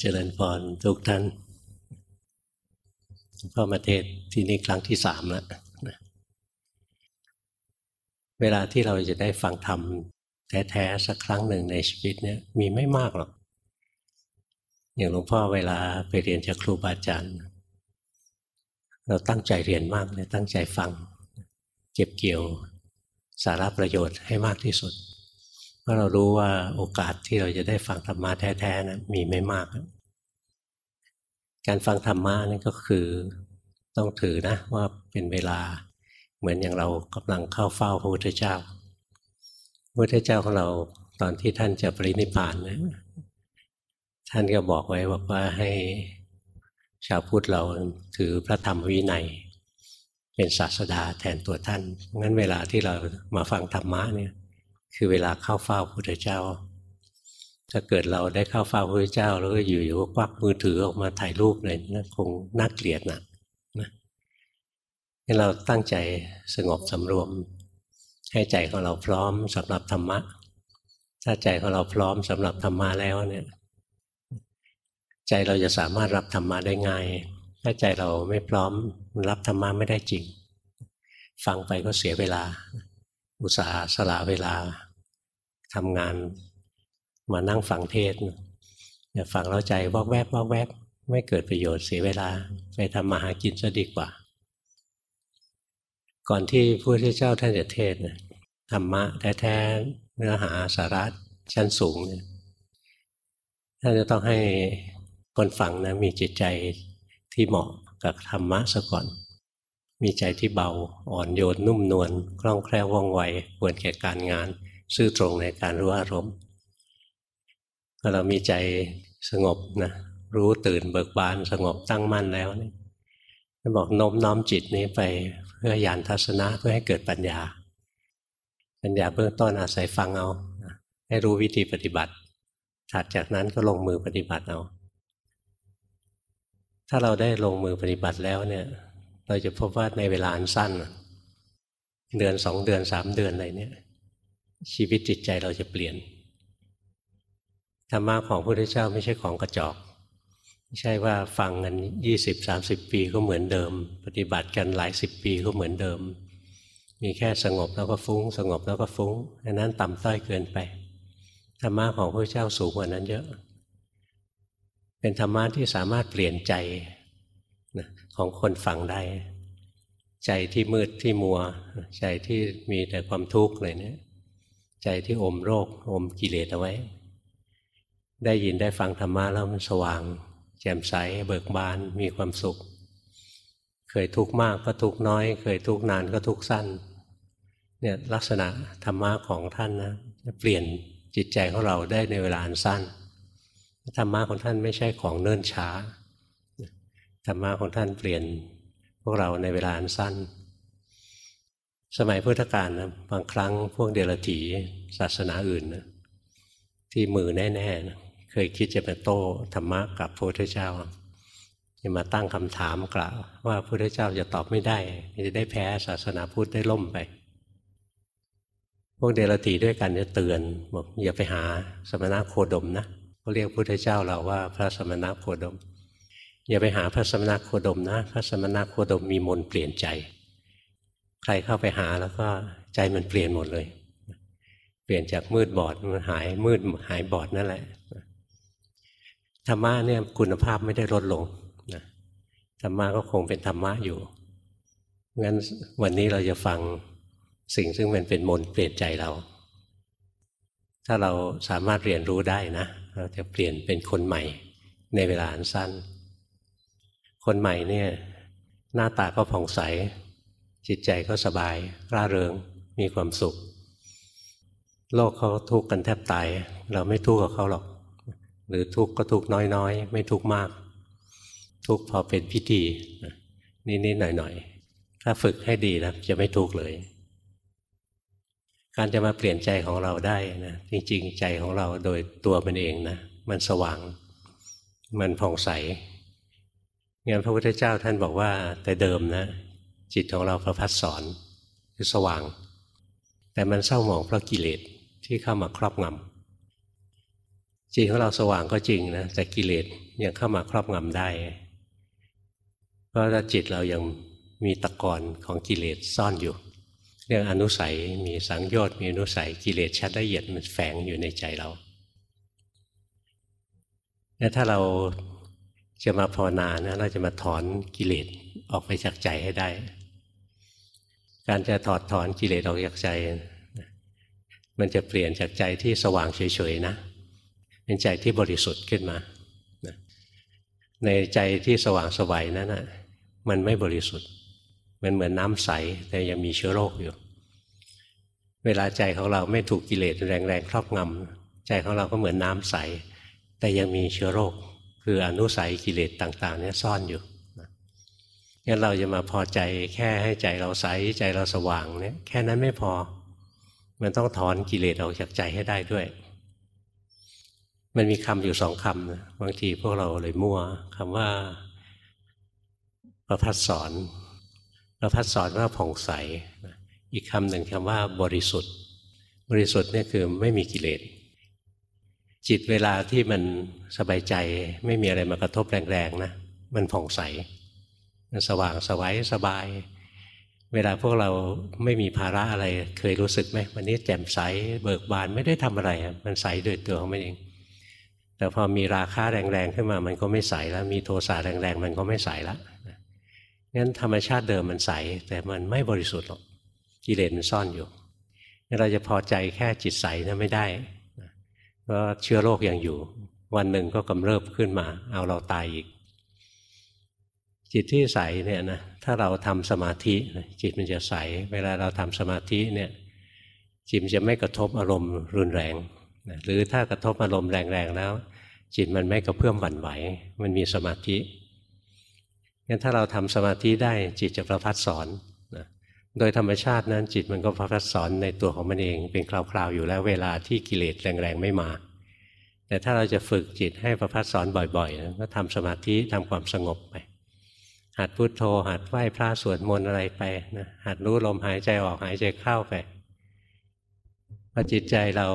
เจริญพรทุกท่านพ่อมาเทศที่นี่ครั้งที่สามแล้วเวลาที่เราจะได้ฟังธรรมแท้ๆ สักครั้งหนึ่งในชีวิตเนี่ยมีไม่มากหรอก อย่างหลวงพ่อเวลาไปเรียนจากครูบาอาจารย์ เราตั้งใจเรียนมากเลยตั้งใจฟัง เก็บเกี่ยวสาระประโยชน์ให้มากที่สุด เพราะเรารู้ว่าโอกาสที่เราจะได้ฟังธรรมะแท้ๆนะมีไม่มาก การฟังธรรมะนี่ก็คือต้องถือนะว่าเป็นเวลาเหมือนอย่างเรากำลังเข้าเฝ้าพระพุทธเจ้าพระพุทธเจ้าของเราตอนที่ท่านจะปรินิพพานนะท่านก็บอกไว้บอกว่าให้ชาวพุทธเราถือพระธรรมวินัย เป็นศาสดาแทนตัวท่าน งั้นเวลาที่เรามาฟังธรรมะเนี่ย คือเวลาเข้าเฝ้าพระพุทธเจ้า ถ้าเกิดเราได้เข้าเฝ้าพระพุทธเจ้า แล้วก็อยู่ๆก็ควักมือถือออกมาถ่ายรูปเลยนะคงน่าเกลียดนะให้เราตั้งใจสงบสำรวม ให้ใจของเราพร้อมสำหรับธรรมะ ถ้าใจของเราพร้อมสำหรับธรรมะแล้วเนี่ยใจเราจะสามารถรับธรรมะได้ง่าย ถ้าใจเราไม่พร้อมรับธรรมะไม่ได้จริง ฟังไปก็เสียเวลา อุตส่าห์สละเวลาทำงานมานั่งฟังเทศอย่าฟังแล้วใจวอกแวกวอกแวก ไม่เกิดประโยชน์เสียเวลา ไปทำมาหากินซะดีกว่า ก่อนที่พระพุทธเจ้าท่านจะเทศนะธรรมะแท้ๆเนื้อหาสาระชั้นสูงเนี่ยท่านจะต้องให้คนฟังนะมีจิตใจที่เหมาะกับธรรมะซะก่อน มีใจที่เบาอ่อนโยนนุ่มนวลคล่องแคล่วว่องไวควรแก่การงาน ซื่อตรงในการรู้อารมณ์พอเรามีใจสงบนะรู้ตื่นเบิกบานสงบตั้งมั่นแล้วนี่บอกโน้มน้อมจิตนี้ไปเพื่อยานทัศนะเพื่อให้เกิดปัญญา ปัญญาเบื้องต้นอาศัยฟังเอาให้รู้วิธีปฏิบัติถัดจากนั้นก็ลงมือปฏิบัติเอาถ้าเราได้ลงมือปฏิบัติแล้วเนี่ย เราจะพบว่าในเวลาอันสั้น เดือนสองเดือนสามเดือนอะไรเนี่ย ชีวิตจิตใจเราจะเปลี่ยนธรรมะของพระพุทธเจ้าไม่ใช่ของกระจอก ไม่ใช่ว่าฟังกันยี่สิบสามสิบปีก็เหมือนเดิม ปฏิบัติกันหลายสิบปีก็เหมือนเดิม มีแค่สงบแล้วก็ฟุง้ง สงบแล้วก็ฟุง้งอันนั้นต่ำต้อยเกินไปธรรมะของพระเจ้าสูงกว่านั้นเยอะ เป็นธรรมะที่สามารถเปลี่ยนใจนะ ของคนฟังได้ ใจที่มืดที่มัว ใจที่มีแต่ความทุกข์เลยเนี่ยใจที่อมโรค อมกิเลสเอาไว้ ได้ยินได้ฟังธรรมะแล้วมันสว่าง แจ่มใสเบิกบานมีความสุข เคยทุกข์มากก็ทุกข์น้อย เคยทุกข์นานก็ทุกข์สั้นเนี่ยลักษณะธรรมะของท่านนะจะเปลี่ยนจิตใจของเราได้ในเวลาอันสั้นธรรมะของท่านไม่ใช่ของเนิ่นช้า ธรรมะของท่านเปลี่ยนพวกเราในเวลาอันสั้น สมัยพุทธกาลนะบางครั้งพวกเดรัจฉีศาสนาอื่นนะที่มือแน่ๆนะเคยคิดจะไปโต้ธรรมะกับพระพุทธเจ้าจะมาตั้งคำถามกล่าวว่าพระพุทธเจ้าจะตอบไม่ได้ จะได้แพ้ศาสนาพุทธได้ล่มไป พวกเดรัจฉีด้วยกันจะเตือนบอกอย่าไปหาสมณะโคดมนะเขาเรียกพระพุทธเจ้าเราว่าพระสมณะโคดม อย่าไปหาพระสมณโคดมนะ พระสมณโคดมมีมนเปลี่ยนใจ ใครเข้าไปหาแล้วก็ใจมันเปลี่ยนหมดเลย เปลี่ยนจากมืดบอดมันหายมืดหายบอดนั่นแหละธรรมะเนี่ยคุณภาพไม่ได้ลดลงนะธรรมะก็คงเป็นธรรมะอยู่งั้นวันนี้เราจะฟังสิ่งซึ่งมันเป็นมนเปลี่ยนใจเรา ถ้าเราสามารถเรียนรู้ได้นะ เราจะเปลี่ยนเป็นคนใหม่ในเวลาอันสั้น คนใหม่เนี่ยหน้าตาก็ผ่องใส จิตใจก็สบาย ร่าเริงมีความสุข โลกเขาทุกข์กันแทบตาย เราไม่ทุกข์กับเขาหรอก หรือทุกข์ก็ทุกข์น้อยๆ ไม่ทุกข์มาก ทุกข์พอเป็นพิธีนิดๆหน่อยๆ ถ้าฝึกให้ดีนะจะไม่ทุกข์เลย การจะมาเปลี่ยนใจของเราได้นะจริงๆ ใจของเราโดยตัวมันเองนะมันสว่าง มันผ่องใส งั้นพระพุทธเจ้าท่านบอกว่า แต่เดิมนะ จิตของเราพระพัดสอนคือสว่าง แต่มันเศร้าหมองเพราะกิเลสที่เข้ามาครอบงำจิตของเราสว่างก็จริงนะแต่กิเลสยังเข้ามาครอบงำได้ เพราะถ้าจิตเรายังมีตะกอนของกิเลสซ่อนอยู่ เรื่องอนุสัยมีสังโยชน์มีอนุสัยกิเลสชัดละเอียดมันแฝงอยู่ในใจเราแล้วถ้าเรา จะมาภาวนานะเราจะมาถอนกิเลสออกไปจากใจให้ได้ การจะถอดถอนกิเลสออกจากใจ มันจะเปลี่ยนจากใจที่สว่างเฉยๆนะเป็นใจที่บริสุทธิ์ขึ้นมา ในใจที่สว่างสวัยนั้นนะมันไม่บริสุทธิ์ มันเหมือนน้ำใสแต่ยังมีเชื้อโรคอยู่ เวลาใจของเราไม่ถูกกิเลสแรงๆครอบงำใจของเราก็เหมือนน้ำใส แต่ยังมีเชื้อโรค คืออนุสัยกิเลสต่างๆเนี่ยซ่อนอยู่งั้นเราจะมาพอใจแค่ให้ใจเราใสใจเราสว่างเนี่ยแค่นั้นไม่พอ มันต้องถอนกิเลสออกจากใจให้ได้ด้วย มันมีคำอยู่สองคำนะบางทีพวกเราเลยมั่วคำว่า ประพัดสอนประพัดสอนว่าผ่องใส อีกคำหนึ่งคำว่าบริสุทธิ์ บริสุทธิ์นี่คือไม่มีกิเลส จิตเวลาที่มันสบายใจไม่มีอะไรมากระทบแรงๆนะมันผ่องใส มันสว่างสวัยสบาย เวลาพวกเราไม่มีภาระอะไรเคยรู้สึกไหมวันนี้แจ่มใสเบิกบานไม่ได้ทำอะไร มันใสโดยตัวของมันเอง แต่พอมีราคาแรงๆขึ้นมามันก็ไม่ใสแล้ว มีโทสะแรงๆ มันก็ไม่ใสแล้วงั้นธรรมชาติเดิมมันใส แต่มันไม่บริสุทธิ์หรอกกิเลสมันซ่อนอยู่เราจะพอใจแค่จิตใสนะไม่ได้ เพราะเชื้อโรคยังอยู่ วันหนึ่งก็กำเริบขึ้นมา เอาเราตายอีก จิตที่ใสเนี่ยนะถ้าเราทำสมาธิจิตมันจะใส เวลาเราทำสมาธิเนี่ยจิตจะไม่กระทบอารมณ์รุนแรงหรือถ้ากระทบอารมณ์แรงๆแล้ว จิตมันไม่กระเพื่อมหวั่นไหว มันมีสมาธิงั้นถ้าเราทำสมาธิได้จิตจะประพัดสอน โดยธรรมชาตินั้นจิตมันก็พัดสอนในตัวของมันเอง เป็นคราวๆอยู่แล้วเวลาที่กิเลสแรงๆไม่มา แต่ถ้าเราจะฝึกจิตให้ประพัดสอนบ่อยๆก็ทำสมาธิทำความสงบไปหัดพุดโทโธหัดไหว้พระสวดมนต์อะไรไปนะหัดรู้ลมหายใจออกหายใจเข้าไปพอจิตใจเรา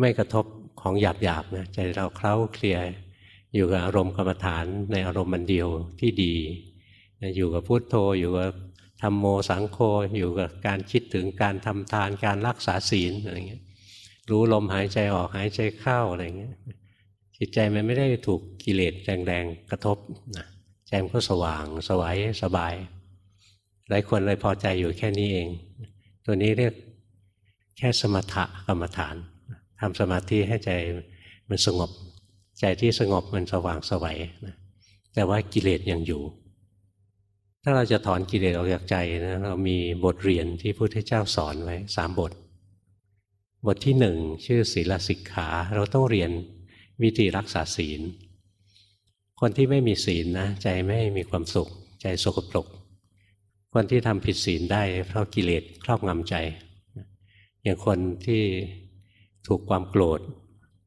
ไม่กระทบของหยาบหยาบนะใจเราเคล้าเคลียอยู่กับอารมณ์กรรมฐานในอารมณ์มันเดียวที่ดี อยู่กับพุโทโธอยู่กับ ธรรมโมสังโฆอยู่กับการคิดถึงการทำทานการรักษาศีลอะไรเงี้ยรู้ลมหายใจออกหายใจเข้าอะไรเงี้ยจิตใจมันไม่ได้ถูกกิเลสแรงๆกระทบนะใจมันก็สว่างสวัยสบาย หลายคนเลยพอใจอยู่แค่นี้เอง ตัวนี้เรียกแค่สมถะกรรมฐานทำสมาธิให้ใจมันสงบ ใจที่สงบมันสว่างสวัยนะแต่ว่ากิเลสยังอยู่ ถ้าเราจะถอนกิเลสออกจากใจนะเรามีบทเรียนที่พระพุทธเจ้าสอนไว้สามบท บทที่หนึ่งชื่อศีลสิกขา เราต้องเรียนวิธีรักษาศีล คนที่ไม่มีศีลนะ ใจไม่มีความสุข ใจสกปรกคนที่ทำผิดศีลได้ เพราะกิเลสครอบงำใจ อย่างคนที่ถูกความโกรธ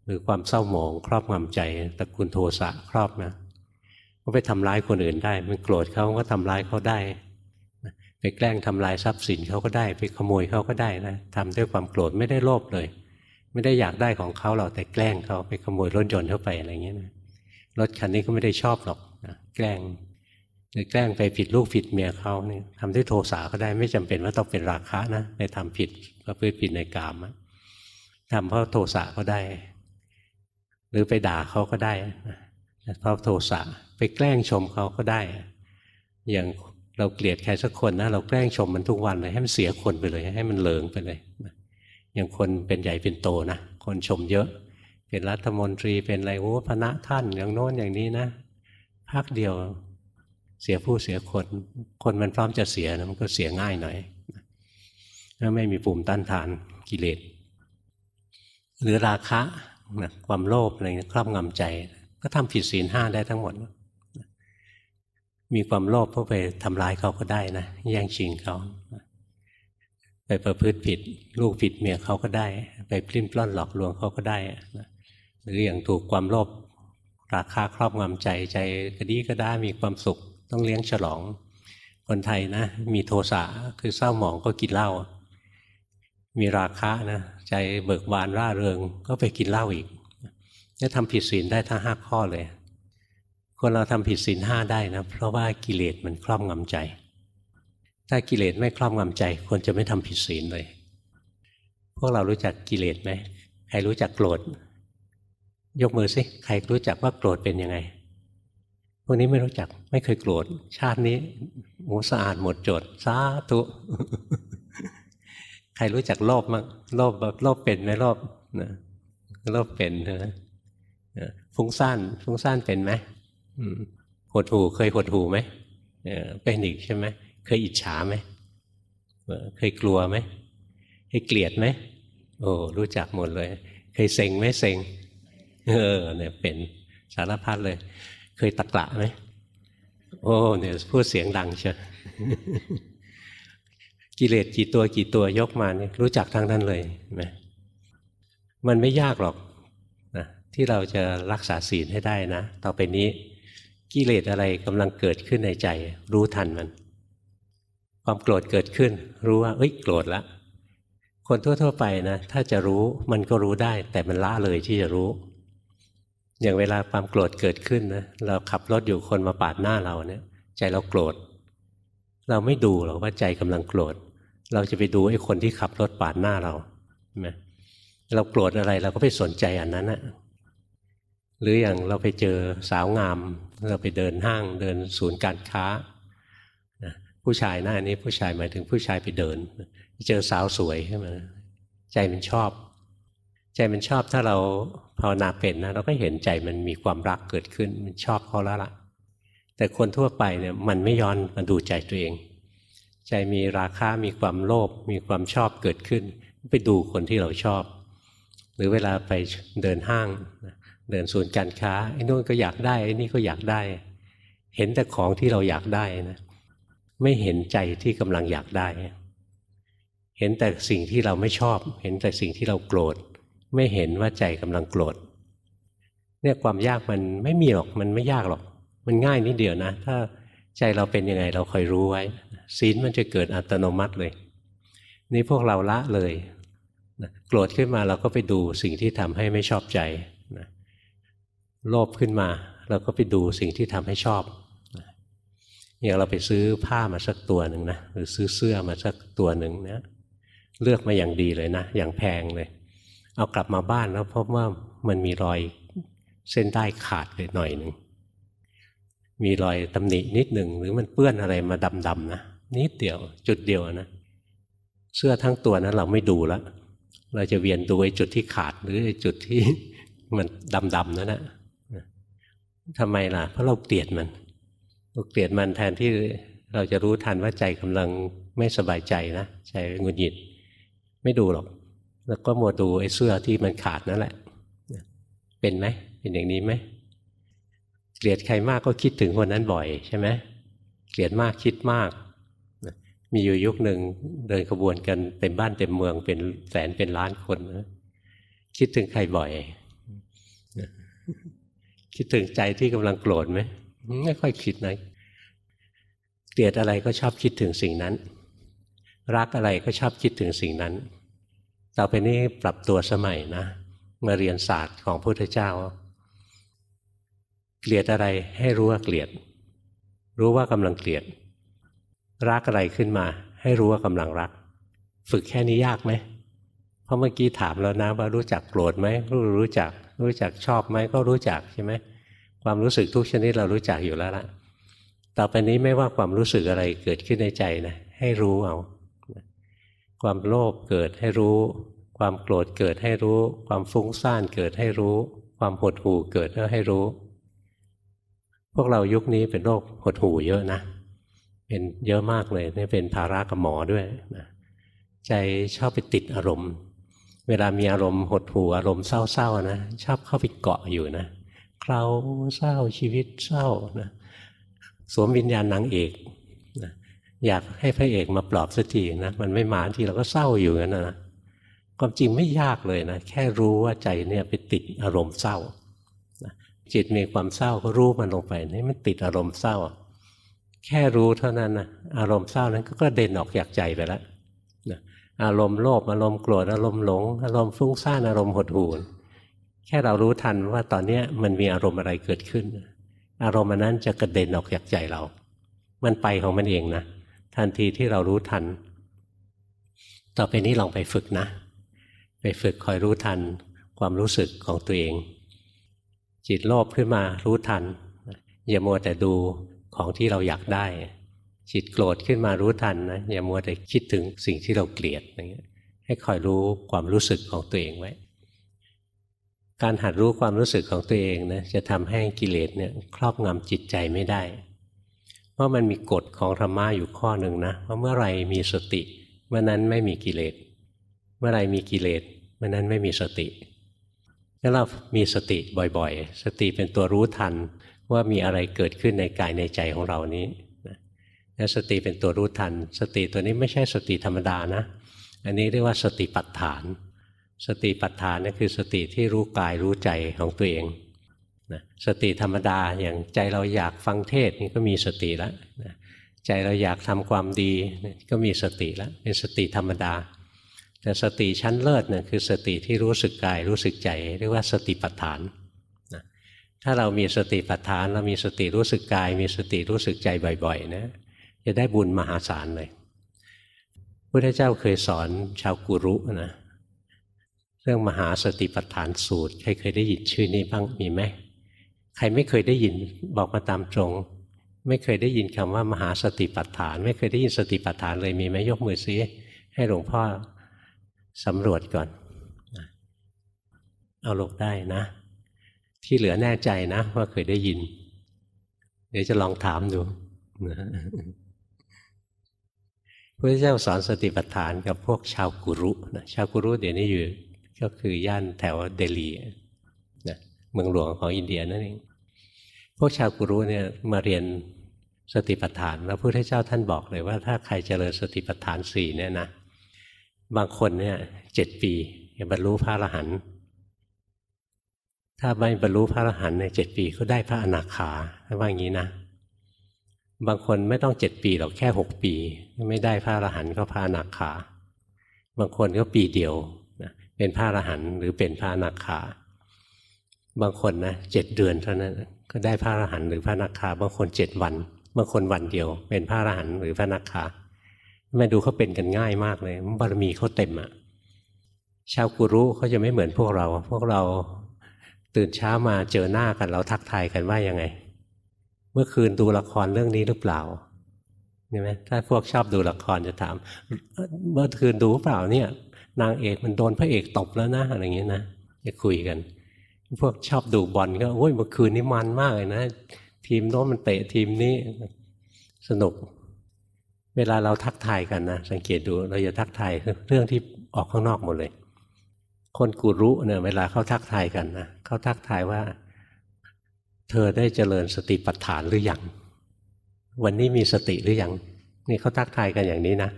หรือความเศร้าหมองครอบงำใจตระกูลโทสะครอบนะ ก็ไปทำร้ายคนอื่นได้ มันโกรธเขาก็ทำร้ายเขาได้ ไปแกล้งทำลายทรัพย์สินเขาก็ได้ ไปขโมยเขาก็ได้นะทำด้วยความโกรธไม่ได้โลภเลย ไม่ได้อยากได้ของเขาหรอกแต่แกล้งเขาไปขโมยรถยนต์เข้าไปอะไรเงี้ยนะรถคันนี้ก็ไม่ได้ชอบหรอกนะแกล้งหรือแกล้งไปผิดลูกผิดเมียเขาเนี่ยทำด้วยโทสะก็ได้ไม่จำเป็นว่าต้องเป็นราคะนะไปทำผิดประพฤติผิดในกามอะทำเพราะโทสะก็ได้ หรือไปด่าเขาก็ได้เพราะโทสะ ไปแกล้งชมเขาก็ได้ อย่างเราเกลียดใครสักคนนะเราแกล้งชมมันทุกวันเลยให้มันเสียคนไปเลย ให้มันเลิงไปเลยอย่างคนเป็นใหญ่เป็นโตนะคนชมเยอะ เป็นรัฐมนตรีเป็นอะไรโอ้พระท่านอย่างโน้นอย่างนี้นะพักเดียวเสียผู้เสียคน คนมันพร้อมจะเสียนะมันก็เสียง่ายหน่อยถ้าไม่มีปุ่มต้านทานกิเลสหรือราคะนะความโลภอะไรครอบงำใจ ก็ทำผิดศีลห้าได้ทั้งหมด มีความโลภเพื่อไปทำร้ายเขาก็ได้นะแย่งชิงเขาไปประพฤติผิด ลูกผิดเมียเขาก็ได้ ไปปลิ้นปล้อนหลอกลวงเขาก็ได้นะหรืออย่างถูกความโลภราคาครอบงำใจใจกระดีก็ได้มีความสุข ต้องเลี้ยงฉลอง คนไทยนะ มีโทสะคือเศร้าหมองก็กินเหล้ามีราคะนะใจเบิกบานร่าเริงก็ไปกินเหล้าอีกจะทำผิดศีลได้ทั้งห้าข้อเลย คนเราทำผิดศีลห้าได้นะ เพราะว่ากิเลสมันครอบงำใจ ถ้ากิเลสไม่ครอบงำใจ คนจะไม่ทำผิดศีลเลย พวกเรารู้จักกิเลสไหมใครรู้จักโกรธ ยกมือสิใครรู้จักว่าโกรธเป็นยังไงพวกนี้ไม่รู้จักไม่เคยโกรธ ชาตินี้หมูสะอาดหมดจดสาธุใครรู้จักโลภมั้งโลภแบบโลภเป็นไหมโลภนะโลภเป็นนะฟุ้งซ่านฟุ้งซ่านเป็นไหม หดหูเคยหดหูไหมเป็นอีกใช่ไหมเคยอิจฉาไหมเคยกลัวไหมเคยเกลียดไหมโอ้รู้จักหมดเลย เคยเซ็งไหมเซ็งเออเนี่ยเป็นสารพัดเลย เคยตะกละไหมโอ้เนี่ยพูดเสียงดังเชียกิเลสกี่ตัวกี่ตัวยกมาเนี่ยรู้จักทั้งนั้นเลยไหมมันไม่ยากหรอกนะที่เราจะรักษาศีลให้ได้นะ ต่อไปนี้ กิเลสอะไรกำลังเกิดขึ้นในใจ รู้ทันมัน ความโกรธเกิดขึ้น รู้ว่า เอ้ยโกรธละคนทั่ว ๆ ไปนะถ้าจะรู้มันก็รู้ได้ แต่มันละเลยที่จะรู้ อย่างเวลาความโกรธเกิดขึ้นนะเราขับรถอยู่คนมาปาดหน้าเราเนี่ย ใจเราโกรธ เราไม่ดูหรอกว่าใจกำลังโกรธ เราจะไปดูไอ้คนที่ขับรถปาดหน้าเราใช่ไหมเราโกรธอะไรเราก็ไปสนใจอันนั้นนะ หรืออย่างเราไปเจอสาวงาม เราไปเดินห้างเดินศูนย์การค้าผู้ชายนะอันนี้ผู้ชายหมายถึงผู้ชายไปเดิน เจอสาวสวยใช่ไหมใจมันชอบ ใจมันชอบถ้าเราภาวนาเป็นนะเราก็เห็นใจมันมีความรักเกิดขึ้นมันชอบเขาแล้วล่ะ แต่คนทั่วไปเนี่ยมันไม่ย้อนมาดูใจตัวเอง ใจมีราคามีความโลภมีความชอบเกิดขึ้น ไปดูคนที่เราชอบ หรือเวลาไปเดินห้าง เดินศูนย์การค้าไอ้นู่นก็อยากได้ไอ้นี่ก็อยากได้ เห็นแต่ของที่เราอยากได้นะไม่เห็นใจที่กำลังอยากได้ เห็นแต่สิ่งที่เราไม่ชอบ เห็นแต่สิ่งที่เราโกรธ ไม่เห็นว่าใจกำลังโกรธเนี่ยความยากมันไม่มีหรอกมันไม่ยากหรอก มันง่ายนิดเดียวนะ ถ้าใจเราเป็นยังไงเราคอยรู้ไว้ศีลมันจะเกิดอัตโนมัติเลย นี่พวกเราละเลยโกรธขึ้นมาเราก็ไปดูสิ่งที่ทำให้ไม่ชอบใจ โลภขึ้นมา เราก็ไปดูสิ่งที่ทำให้ชอบอย่างเราไปซื้อผ้ามาสักตัวหนึ่งนะหรือซื้อเสื้อมาสักตัวหนึ่งนะเลือกมาอย่างดีเลยนะ อย่างแพงเลย เอากลับมาบ้านแล้วพบว่ามันมีรอยเส้นได้ขาดเลยหน่อยหนึ่งมีรอยตำหนินิดหนึ่งหรือมันเปื้อนอะไรมาดำๆนะนิดเดียว จุดเดียวนะ เสื้อทั้งตัวนั้นเราไม่ดูแล้วเราจะเวียนดูไอ้จุดที่ขาดหรือไอ้จุดที่มันดำๆนั่นแหละ ทำไมล่ะ เพราะเราเกลียดมันเราเกลียดมันแทนที่เราจะรู้ทันว่าใจกำลังไม่สบายใจนะใจงุนหงิด ไม่ดูหรอก แล้วก็มัวดูไอ้เสื้อที่มันขาดนั่นแหละ เป็นไหมเป็นอย่างนี้ไหมเกลียดใครมากก็คิดถึงคนนั้นบ่อยใช่ไหมเกลียดมากคิดมากมีอยู่ยุคหนึ่งเดินขบวนกันเต็มบ้านเต็มเมืองเป็นแสนเป็นล้านคนนะคิดถึงใครบ่อย คิดถึงใจที่กำลังโกรธไหมไม่ค่อยคิดนะเกลียดอะไรก็ชอบคิดถึงสิ่งนั้น รักอะไรก็ชอบคิดถึงสิ่งนั้น ต่อไปนี้ปรับตัวสมัยนะ มาเรียนศาสตร์ของพระพุทธเจ้า เกลียดอะไรให้รู้ว่าเกลียด รู้ว่ากำลังเกลียด รักอะไรขึ้นมา ให้รู้ว่ากำลังรัก ฝึกแค่นี้ยากไหมเพราะเมื่อกี้ถามแล้วนะว่ารู้จักโกรธไหมรู้รู้จัก รู้จักชอบไหมก็รู้จักใช่ไหมความรู้สึกทุกชนิดเรารู้จักอยู่แล้วล่ะ ต่อไปนี้ไม่ว่าความรู้สึกอะไรเกิดขึ้นในใจนะให้รู้เอา ความโลภเกิดให้รู้ ความโกรธเกิดให้รู้ ความฟุ้งซ่านเกิดให้รู้ ความหดหู่เกิดก็ให้รู้ พวกเรายุคนี้เป็นโรคหดหู่เยอะนะ เป็นเยอะมากเลยนี่เป็นภาระกับหมอด้วยนะใจชอบไปติดอารมณ์ เวลามีอารมณ์หดหู่อารมณ์เศร้าๆนะชอบเข้าไปเกาะอยู่นะเคราเศร้าชีวิตเศร้านะสวมวิญญาณนางเอกนะอยากให้พระเอกมาปลอบสักทีนะมันไม่มาทีเราก็เศร้าอยู่งั้นนะความจริงไม่ยากเลยนะแค่รู้ว่าใจเนี่ยไปติดอารมณ์เศร้าจิตมีความเศร้าก็รู้มันลงไปนี่มันติดอารมณ์เศร้า แค่รู้เท่านั้นนะอารมณ์เศร้านั้นก็กระเด็นออกจากใจไปแล้ว อารมณ์โลภอารมณ์โกรธอารมณ์หลง อารมณ์ฟุ้งซ่านอารมณ์หดหู่แค่เรารู้ทันว่าตอนนี้มันมีอารมณ์อะไรเกิดขึ้น อารมณ์นั้นจะกระเด็นออกจากใจเรา มันไปของมันเองนะทันทีที่เรารู้ทัน ต่อไปนี้ลองไปฝึกนะ ไปฝึกคอยรู้ทันความรู้สึกของตัวเอง จิตโลภขึ้นมารู้ทันอย่ามัวแต่ดูของที่เราอยากได้ จิตโกรธขึ้นมารู้ทันนะอย่ามัวแต่คิดถึงสิ่งที่เราเกลียดอย่างเงี้ยให้คอยรู้ความรู้สึกของตัวเองไว้ การหัดรู้ความรู้สึกของตัวเองนะจะทำให้กิเลสเนี่ยครอบงำจิตใจไม่ได้ เพราะมันมีกฎของธรรมะอยู่ข้อหนึ่งนะว่าเมื่อไรมีสติเมื่อนั้นไม่มีกิเลส เมื่อไรมีกิเลสเมื่อนั้นไม่มีสติถ้าเรามีสติบ่อยๆ สติเป็นตัวรู้ทันว่ามีอะไรเกิดขึ้นในกายในใจของเรานี้ นะสติเป็นตัวรู้ทัน สติตัวนี้ไม่ใช่สติธรรมดานะ อันนี้เรียกว่าสติปัฏฐาน สติปัฏฐานนั่คือสติที่รู้กายรู้ใจของตัวเองนะสติธรรมดาอย่างใจเราอยากฟังเทศนี่ก็มีสติแล้วนะใจเราอยากทำความดีก็มีสติแล้วเป็นสติธรรมดา แต่สติชั้นเลิศนี่ยคือสติที่รู้สึกกายรู้สึกใจเรียกว่าสติปัฏฐานนะถ้าเรามีสติปัฏฐานเรามีสติรู้สึกกาย มีสติรู้สึกใจบ่อยๆนะ จะได้บุญมหาศาลเลยพระเจ้าเคยสอนชาวกุรุนะเรื่องมหาสติปัฏฐานสูตร ใครเคยได้ยินชื่อนี้บ้างมีไหมใครไม่เคยได้ยินบอกมาตามตรง ไม่เคยได้ยินคำว่ามหาสติปัฏฐาน ไม่เคยได้ยินสติปัฏฐานเลยมีไหมยกมือซิให้หลวงพ่อสำรวจก่อน เอาลงได้นะ ที่เหลือแน่ใจนะว่าเคยได้ยิน เดี๋ยวจะลองถามดู พระเจ้าสอนสติปัฏฐานกับพวกชาวกุรุนะชาวกุรุเดี๋ยวนี้อยู่ก็คือย่านแถวเดลีนะเมืองหลวงของอินเดียนั่นเองพวกชาวกุรุเนี่ยมาเรียนสติปัฏฐานแล้วพระพุทธเจ้าท่านบอกเลยว่า ถ้าใครเจริญสติปัฏฐานสี่เนี่ยนะบางคนเนี่ยเจ็ดปีจะบรรลุพระอรหันต์ถ้าไม่บรรลุพระอรหันต์ในเจ็ดปีก็ได้พระอนาคาถ้าว่าอย่างนี้นะ บางคนไม่ต้องเจ็ดปีหรอกแค่หกปี ไม่ได้พระอรหันต์ก็พระอนาคา บางคนก็ปีเดียวเป็นพระอรหันต์หรือเป็นพระนักขาบางคนนะเจ็ดเดือนเท่านั้นก็ได้พระอรหันต์หรือพระนักขาบางคนเจ็ดวัน บางคนวันเดียว เป็นพระอรหันต์หรือพระนักขาไม่ดูเขาเป็นกันง่ายมากเลยบารมีเขาเต็มอะชาวกุรุเขาจะไม่เหมือนพวกเรา พวกเราตื่นเช้ามาเจอหน้ากันเราทักทายกันว่ายังไง เมื่อคืนดูละครเรื่องนี้หรือเปล่าใช่ไหมถ้าพวกชอบดูละครจะถาม เมื่อคืนดูเปล่าเนี่ย นางเอกมันโดนพระเอกตบแล้วนะอะไรเงี้ยนะจะคุยกัน พวกชอบดูบอลก็โอ้ยเมื่อคืนนี้มันมากเลยนะทีมโน้นมันเตะทีมนี้สนุก เวลาเราทักทายกันนะสังเกตดูเราจะทักทายเรื่องที่ออกข้างนอกหมดเลย คนกูรู้เนี่ยเวลาเขาทักทายกันนะเขาทักทายว่า เธอได้เจริญสติปัฏฐานหรือยังวันนี้มีสติหรือยังนี่เขาทักทายกันอย่างนี้นะ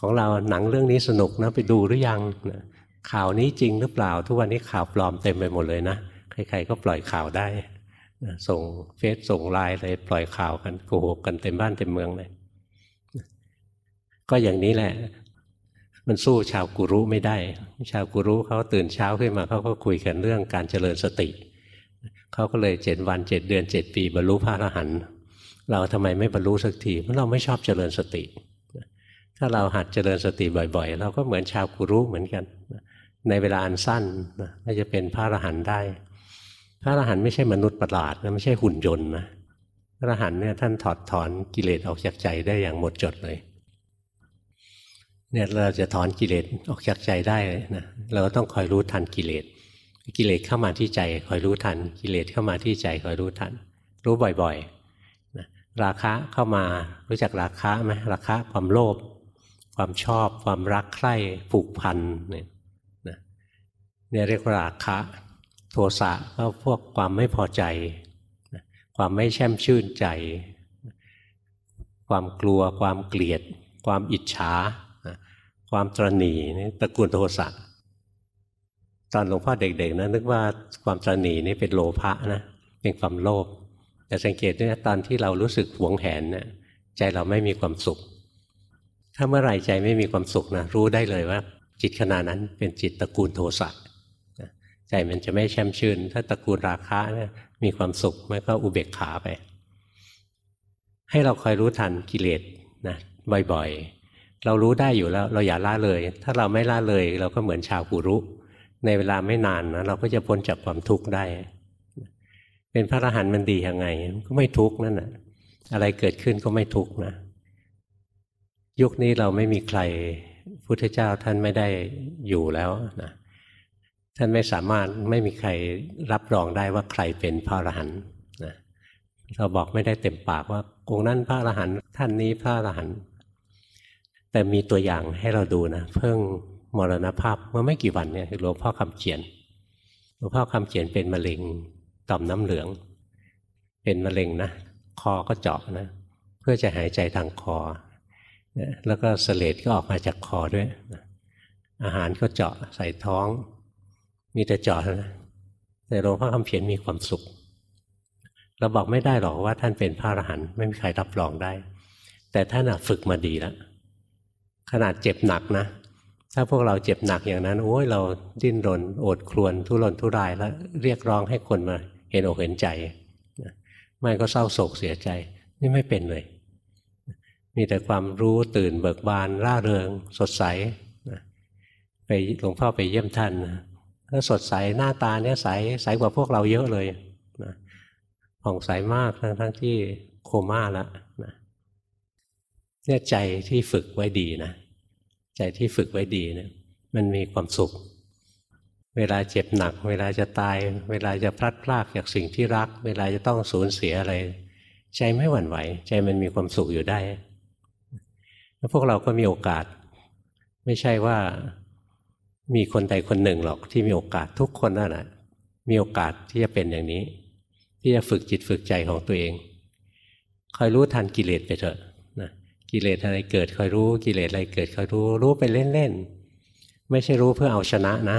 ของเราหนังเรื่องนี้สนุกนะไปดูหรือยังนะข่าวนี้จริงหรือเปล่า ทุกวันนี้ข่าวปลอมเต็มไปหมดเลยนะใครๆก็ปล่อยข่าวได้ส่งเฟซส่งไลน์อะไรปล่อยข่าวกันโกหกกันเต็มบ้านเต็มเมืองเลยก็อย่างนี้แหละ มันสู้ชาวกุรุไม่ได้ ชาวกุรุเขาตื่นเช้าขึ้นมาเขาก็คุยกันเรื่องการเจริญสติ เขาก็เลยเจ็ดวันเจ็ดเดือนเจ็ดปีบรรลุพระอรหันต์เราทำไมไม่บรรลุสักทีเพราะเราไม่ชอบเจริญสติ ถ้าเราหัดเจริญสติบ่อยๆ เราก็เหมือนชาวกุรุเหมือนกัน ในเวลาอันสั้นก็จะเป็นพระอรหันต์ได้ พระอรหันต์ไม่ใช่มนุษย์ประหลาดนะไม่ใช่หุ่นยนต์นะพระอรหันต์เนี่ยท่านถอดถอนกิเลสออกจากใจได้อย่างหมดจดเลยเนี่ยเราจะถอนกิเลสออกจากใจได้นะเราก็ต้องคอยรู้ทันกิเลส กิเลสเข้ามาที่ใจคอยรู้ทัน กิเลสเข้ามาที่ใจคอยรู้ทัน รู้บ่อยๆนะราคะเข้ามารู้จักราคะไหมราคะความโลภความชอบ ความรักใคร่ผูกพันเนี่ยนะเนี่ยเรียกว่าราคะ โทสะก็พวกความไม่พอใจ ความไม่แช่มชื่นใจ ความกลัว ความเกลียด ความอิจฉา ความตรณีนี่ตระกูลโทสะ ตอนหลวงพ่อเด็กๆนะนึกว่าความตรณีนี่เป็นโลภะนะเป็นความโลภแต่สังเกตด้วยตอนที่เรารู้สึกหวงแหนเนี่ยใจเราไม่มีความสุข ถ้าเมื่อไหร่ใจไม่มีความสุขนะรู้ได้เลยว่า จิตขณะนั้นเป็นจิตตระกูลโทสะใจมันจะไม่แช่มชื่น ถ้าตระกูลราคะนี่มีความสุขมันก็อุเบกขาไป ให้เราคอยรู้ทันกิเลสนะบ่อยๆ เรารู้ได้อยู่แล้ว เราอย่าละเลย ถ้าเราไม่ละเลย เราก็เหมือนชาวกุรุ ในเวลาไม่นานนะเราก็จะพ้นจากความทุกข์ได้ เป็นพระอรหันต์มันดียังไง ก็ไม่ทุกข์นั่นแหะอะไรเกิดขึ้นก็ไม่ทุกข์นะ ยุคนี้เราไม่มีใครพุทธเจ้าท่านไม่ได้อยู่แล้วนะท่านไม่สามารถไม่มีใครรับรองได้ว่าใครเป็นพระอรหันต์นะเราบอกไม่ได้เต็มปากว่าองค์นั้นพระอรหันต์ท่านนี้พระอรหันต์แต่มีตัวอย่างให้เราดูนะเพิ่ง มรณภาพเมื่อไม่กี่วันเนี่ยหลวงพ่อคำเขียนหลวงพ่อคำเขียนเป็นมะเร็งต่อมน้ำเหลือง เป็นมะเร็งนะคอก็เจาะนะเพื่อจะหายใจทางคอแล้วก็เสลดก็ออกมาจากคอด้วยอาหารก็เจาะใส่ท้อง มีแต่เจาะนะแต่หลวงพ่อคำเขียนมีความสุข เราบอกไม่ได้หรอกว่าท่านเป็นพระอรหันต์ไม่มีใครรับรองได้ แต่ท่านฝึกมาดีแล้วขนาดเจ็บหนักนะ ถ้าพวกเราเจ็บหนักอย่างนั้นโอ้ยเราดิ้นรนโอดครวนทุรนทุรายแล้วเรียกร้องให้คนมาเห็นอกเห็นใจไม่ก็เศร้าโศกเสียใจ นี่ไม่เป็นเลย มีแต่ความรู้ตื่นเบิกบาน ร่าเริง สดใสไปหลวงพ่อไปเยี่ยมท่านก็สดใสหน้าตาเนี่ยใสใสกว่าพวกเราเยอะเลยนะผ่องใสมากทั้งทั้งที่โคม่าแล้วนะเนี่ยใจที่ฝึกไว้ดีนะ ใจที่ฝึกไว้ดีเนะี่ยมันมีความสุข เวลาเจ็บหนัก เวลาจะตาย เวลาจะพลัดพรากจากสิ่งที่รัก เวลาจะต้องสูญเสียอะไร ใจไม่หวั่นไหว ใจมันมีความสุขอยู่ได้แล้วพวกเราก็มีโอกาส ไม่ใช่ว่ามีคนใดคนหนึ่งหรอกที่มีโอกาสทุกคนนั่นแหละมีโอกาสที่จะเป็นอย่างนี้ ที่จะฝึกจิตฝึกใจของตัวเองคอยรู้ทันกิเลสไปเถอะนะ กิเลสอะไรเกิดคอยรู้ กิเลสอะไรเกิดคอยรู้ รู้ไปเล่นๆไม่ใช่รู้เพื่อเอาชนะนะ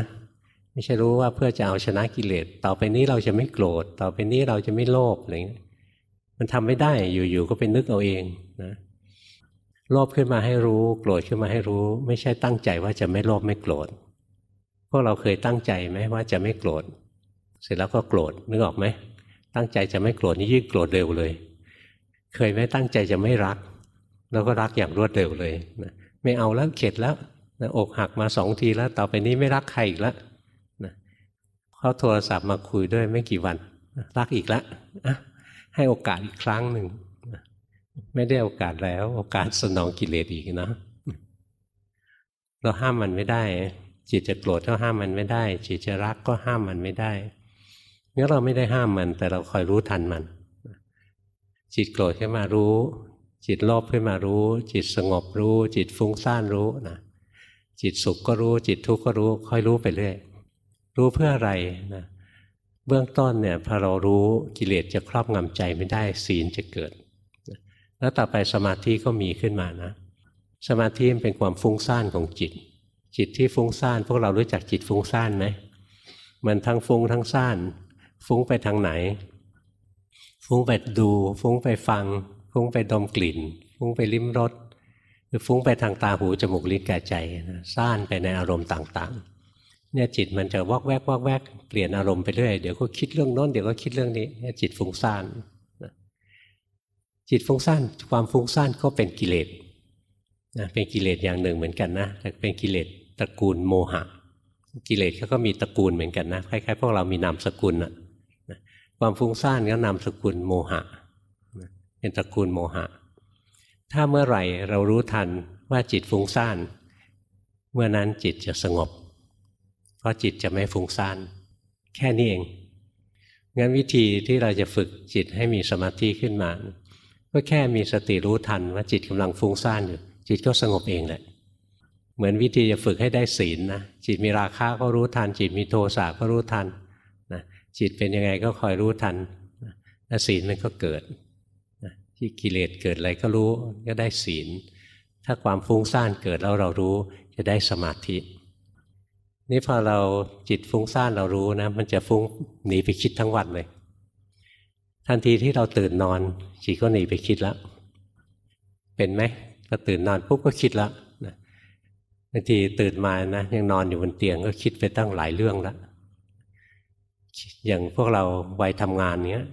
ไม่ใช่รู้ว่าเพื่อจะเอาชนะกิเลสต่อไปนี้เราจะไม่โกรธต่อไปนี้เราจะไม่โลภอะไรเงี้ยมันทำไม่ได้อยู่ๆก็เป็นนึกเอาเองนะโลภขึ้นมาให้รู้ โกรธขึ้นมาให้รู้ ไม่ใช่ตั้งใจว่าจะไม่โลภไม่โกรธพวกเราเคยตั้งใจไหมว่าจะไม่โกรธเสร็จแล้วก็โกรธนึกออกไหมตั้งใจจะไม่โกรธนี่ยิ่งโกรธเร็วเลย เคยไหมตั้งใจจะไม่รัก แล้วก็รักอย่างรวดเร็วเลยนะไม่เอาแล้วเข็ดแล้วนะอกหักมาสองทีแล้ว ต่อไปนี้ไม่รักใครอีกแล้วนะเขาโทรศัพท์มาคุยด้วยไม่กี่วันรักอีกแล้วะให้โอกาสอีกครั้งหนึ่งไม่ได้โอกาสแล้ว โอกาสสนองกิเลสอีกนะเราห้ามมันไม่ได้ จิตจะโกรธก็ห้ามมันไม่ได้ จิตจะรักก็ห้ามมันไม่ได้งั้นเราไม่ได้ห้ามมัน แต่เราคอยรู้ทันมัน จิตโกรธขึ้นมารู้ จิตโลภขึ้นมารู้ จิตสงบรู้ จิตฟุ้งซ่านรู้นะจิตสุขก็รู้ จิตทุกข์ก็รู้ ค่อยรู้ไปเรื่อยรู้เพื่ออะไรนะเบื้องต้นเนี่ยพอเรารู้กิเลสจะครอบงำใจไม่ได้ศีลจะเกิด แล้วต่อไปสมาธิก็มีขึ้นมานะ สมาธิเป็นความฟุ้งซ่านของจิต จิตที่ฟุ้งซ่านพวกเรารู้จักจิตฟุ้งซ่านไหมมันทั้งฟุ้งทั้งซ่าน ฟุ้งไปทางไหน ฟุ้งไปดู ฟุ้งไปฟัง ฟุ้งไปดมกลิ่น ฟุ้งไปลิ้มรสหรือฟุ้งไปทางตาหูจมูกลิ้นกายใจซ่านไปในอารมณ์ต่างๆ เนี่ยจิตมันจะวอกแวกวอกแวกเปลี่ยนอารมณ์ไปเรื่อยเดี๋ยวก็คิดเรื่องโน้นเดี๋ยวก็คิดเรื่องนี้เนี่ยจิตฟุ้งซ่านจิตฟุ้งซ่านความฟุ้งซ่านก็เป็นกิเลสนะเป็นกิเลสอย่างหนึ่งเหมือนกันนะแต่เป็นกิเลสตระกูลโมหะ กิเลสเขาก็มีตระกูลเหมือนกันนะคล้ายๆพวกเรามีนามสกุลนะความฟุ้งซ่านก็นามสกุลโมหะ เป็นตระกูลโมหะ ถ้าเมื่อไหร่เรารู้ทันว่าจิตฟุ้งซ่าน เมื่อนั้นจิตจะสงบ เพราะจิตจะไม่ฟุ้งซ่าน แค่นี้เอง งั้นวิธีที่เราจะฝึกจิตให้มีสมาธิขึ้นมา ก็แค่มีสติรู้ทันว่าจิตกำลังฟุ้งซ่านอยู่ จิตก็สงบเองแหละเหมือนวิธีจะฝึกให้ได้ศีลนะจิตมีราคะก็รู้ทัน จิตมีโทสะก็รู้ทันนะจิตเป็นยังไงก็คอยรู้ทันแล้วศีลมันก็เกิด ที่กิเลสเกิดอะไรก็รู้ก็ได้ศีล ถ้าความฟุ้งซ่านเกิดแล้วเรารู้จะได้สมาธิ นี่พอเราจิตฟุ้งซ่านเรารู้นะ มันจะฟุ้งหนีไปคิดทั้งวันเลย ทันทีที่เราตื่นนอนจิตก็หนีไปคิดแล้ว เป็นไหมพอตื่นนอนปุ๊บก็คิดแล้วบางทีตื่นมานะยังนอนอยู่บนเตียงก็คิดไปตั้งหลายเรื่องแล้วอย่างพวกเราวัยทำงานเนี้ย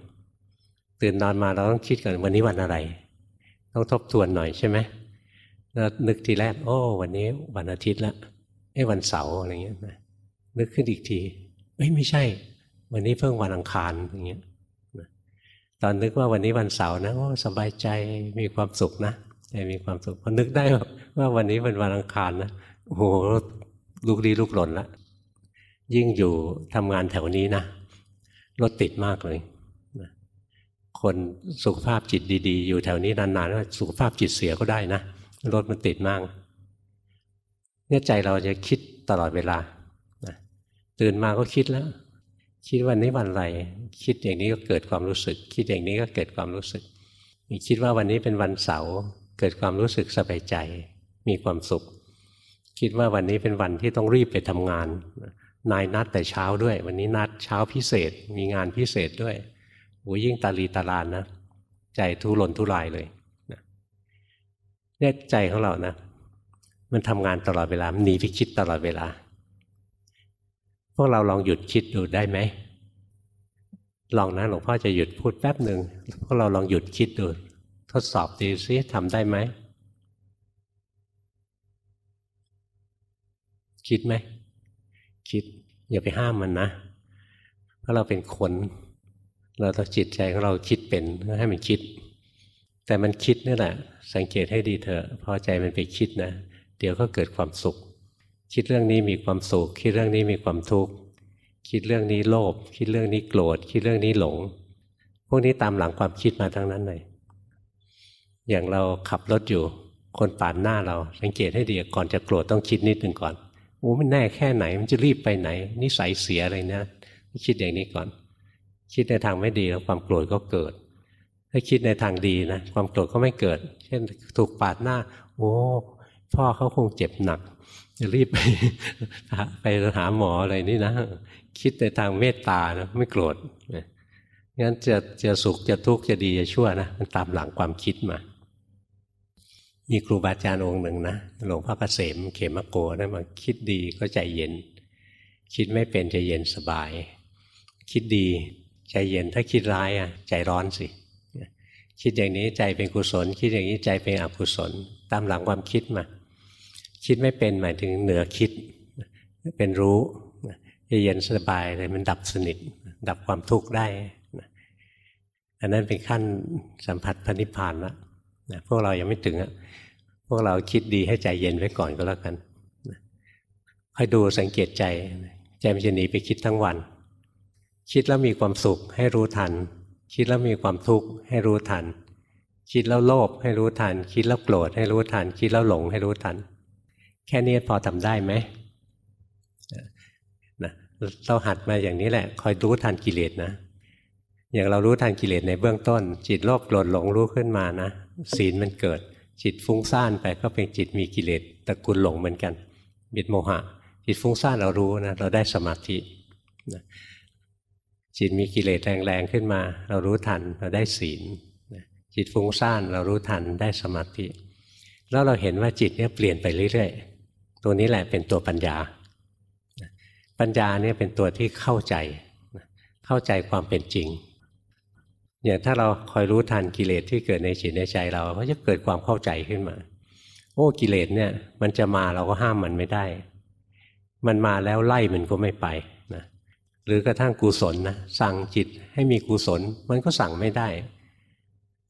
ตื่นนอนมาเราต้องคิดก่อนวันนี้วันอะไร ต้องทบทวนหน่อยใช่ไหมแล้วนึกทีแรกโอ้วันนี้วันอาทิตย์ละไอ้วันเสาร์อะไรเงี้ยนะนึกขึ้นอีกทีเอ้ยไม่ใช่ วันนี้เพิ่งวันอังคารอย่างเงี้ยตอนนึกว่าวันนี้วันเสาร์นะโอ้สบายใจมีความสุขนะใจมีความสุขพอนึกได้ว่าวันนี้เป็นวันอังคารนะโอ้โหลุกดีลุกหล่นละยิ่งอยู่ทำงานแถวนี้นะรถติดมากเลย คนสุขภาพจิตดีๆ อยู่แถวนี้นานๆสุขภาพจิตเสียก็ได้นะรถมันติดมากเนี่ยใจเราจะคิดตลอดเวลาตื่นมาก็คิดแล้ว คิดวันนี้วันอะไร คิดอย่างนี้ก็เกิดความรู้สึก คิดอย่างนี้ก็เกิดความรู้สึกคิดว่าวันนี้เป็นวันเสาร์เกิดความรู้สึกสบายใจ มีความสุข คิดว่าวันนี้เป็นวันที่ต้องรีบไปทำงาน นายนัดแต่เช้าด้วย วันนี้นัดเช้าพิเศษ มีงานพิเศษด้วย โอ้ยิ่งตาลีตาลานนะ ใจทุรนทุรายเลยเนี่ยใจของเรานะ มันทำงานตลอดเวลามันหนีไปคิดตลอดเวลา พวกเราลองหยุดคิดดูได้ไหมลองนะหลวงพ่อจะหยุดพูดแป๊บหนึ่งพวกเราลองหยุดคิดดู ทดสอบดีซิทำได้ไหมคิดไหม คิดอย่าไปห้ามมันนะ เพราะเราเป็นคน เราต้องจิตใจของเราคิดเป็นให้มันคิด แต่มันคิดนี่แหละ สังเกตให้ดีเถอะพอใจมันไปคิดนะ เดี๋ยวก็เกิดความสุข คิดเรื่องนี้มีความสุข คิดเรื่องนี้มีความทุกข์คิดเรื่องนี้โลภคิดเรื่องนี้โกรธคิดเรื่องนี้หลง พวกนี้ตามหลังความคิดมาทั้งนั้นเลยอย่างเราขับรถอยู่ คนปาดหน้าเรา สังเกตให้ดีก่อนจะโกรธต้องคิดนิดหนึ่งก่อนโอ้มันแน่แค่ไหนมันจะรีบไปไหนนิสัยเสียอะไรนะคิดอย่างนี้ก่อน คิดในทางไม่ดีแล้วความโกรธก็เกิด ถ้าคิดในทางดีนะความโกรธก็ไม่เกิด เช่นถูกปาดหน้า โอ้พ่อเขาคงเจ็บหนักจะรีบไปไปหาหมออะไรนี่นะ คิดในทางเมตตานะไม่โกรธงั้นจะจะสุขจะทุกข์จะดีจะชั่วนะมันตามหลังความคิดมามีครูบาอาจารย์องค์หนึ่งนะหลวงพ่อเกษมเขมโกนะมาคิดดีก็ใจเย็น คิดไม่เป็นใจเย็นสบาย คิดดี ใจเย็นถ้าคิดร้ายอะใจร้อนสิคิดอย่างนี้ใจเป็นกุศล คิดอย่างนี้ใจเป็นอกุศล ตามหลังความคิดมา คิดไม่เป็นหมายถึงเหนือคิด เป็นรู้เย็นสบายเลยมันดับสนิท ดับความทุกข์ได้อันนั้นเป็นขั้นสัมผัสพระนิพพานละพวกเรายังไม่ถึงอะพวกเราคิดดีให้ใจเย็นไว้ก่อนก็แล้วกันค่อยดูสังเกตใจ ใจมันจะหนีไปคิดทั้งวัน คิดแล้วมีความสุขให้รู้ทัน คิดแล้วมีความทุกข์ให้รู้ทัน คิดแล้วโลภให้รู้ทัน คิดแล้วโกรธให้รู้ทัน คิดแล้วหลงให้รู้ทัน แค่นี้พอทำได้ไหมนะเราหัดมาอย่างนี้แหละ คอยรู้ทันกิเลสนะ อย่างเรารู้ทันกิเลสในเบื้องต้น จิตโลภโกรธหลงรู้ขึ้นมานะศีลมันเกิด จิตฟุ้งซ่านไปก็เป็นจิตมีกิเลสตระกูลหลงเหมือนกันบิดโมหะ จิตฟุ้งซ่านเรารู้นะเราได้สมาธินะ จิตมีกิเลสแรงๆขึ้นมา เรารู้ทันเราได้ศีลจิตฟุ้งซ่านเรารู้ทันได้สมาธิ แล้วเราเห็นว่าจิตเนี่ยเปลี่ยนไปเรื่อยๆ ตัวนี้แหละเป็นตัวปัญญา ปัญญาเนี่ยเป็นตัวที่เข้าใจ เข้าใจความเป็นจริงอย่างถ้าเราคอยรู้ทันกิเลสที่เกิดในจิตในใจเราก็จะเกิดความเข้าใจขึ้นมา โอ้กิเลสเนี่ย มันจะมาเราก็ห้ามมันไม่ได้ มันมาแล้วไล่มันก็ไม่ไป หรือกระทั่งกุศลนะสั่งจิตให้มีกุศล มันก็สั่งไม่ได้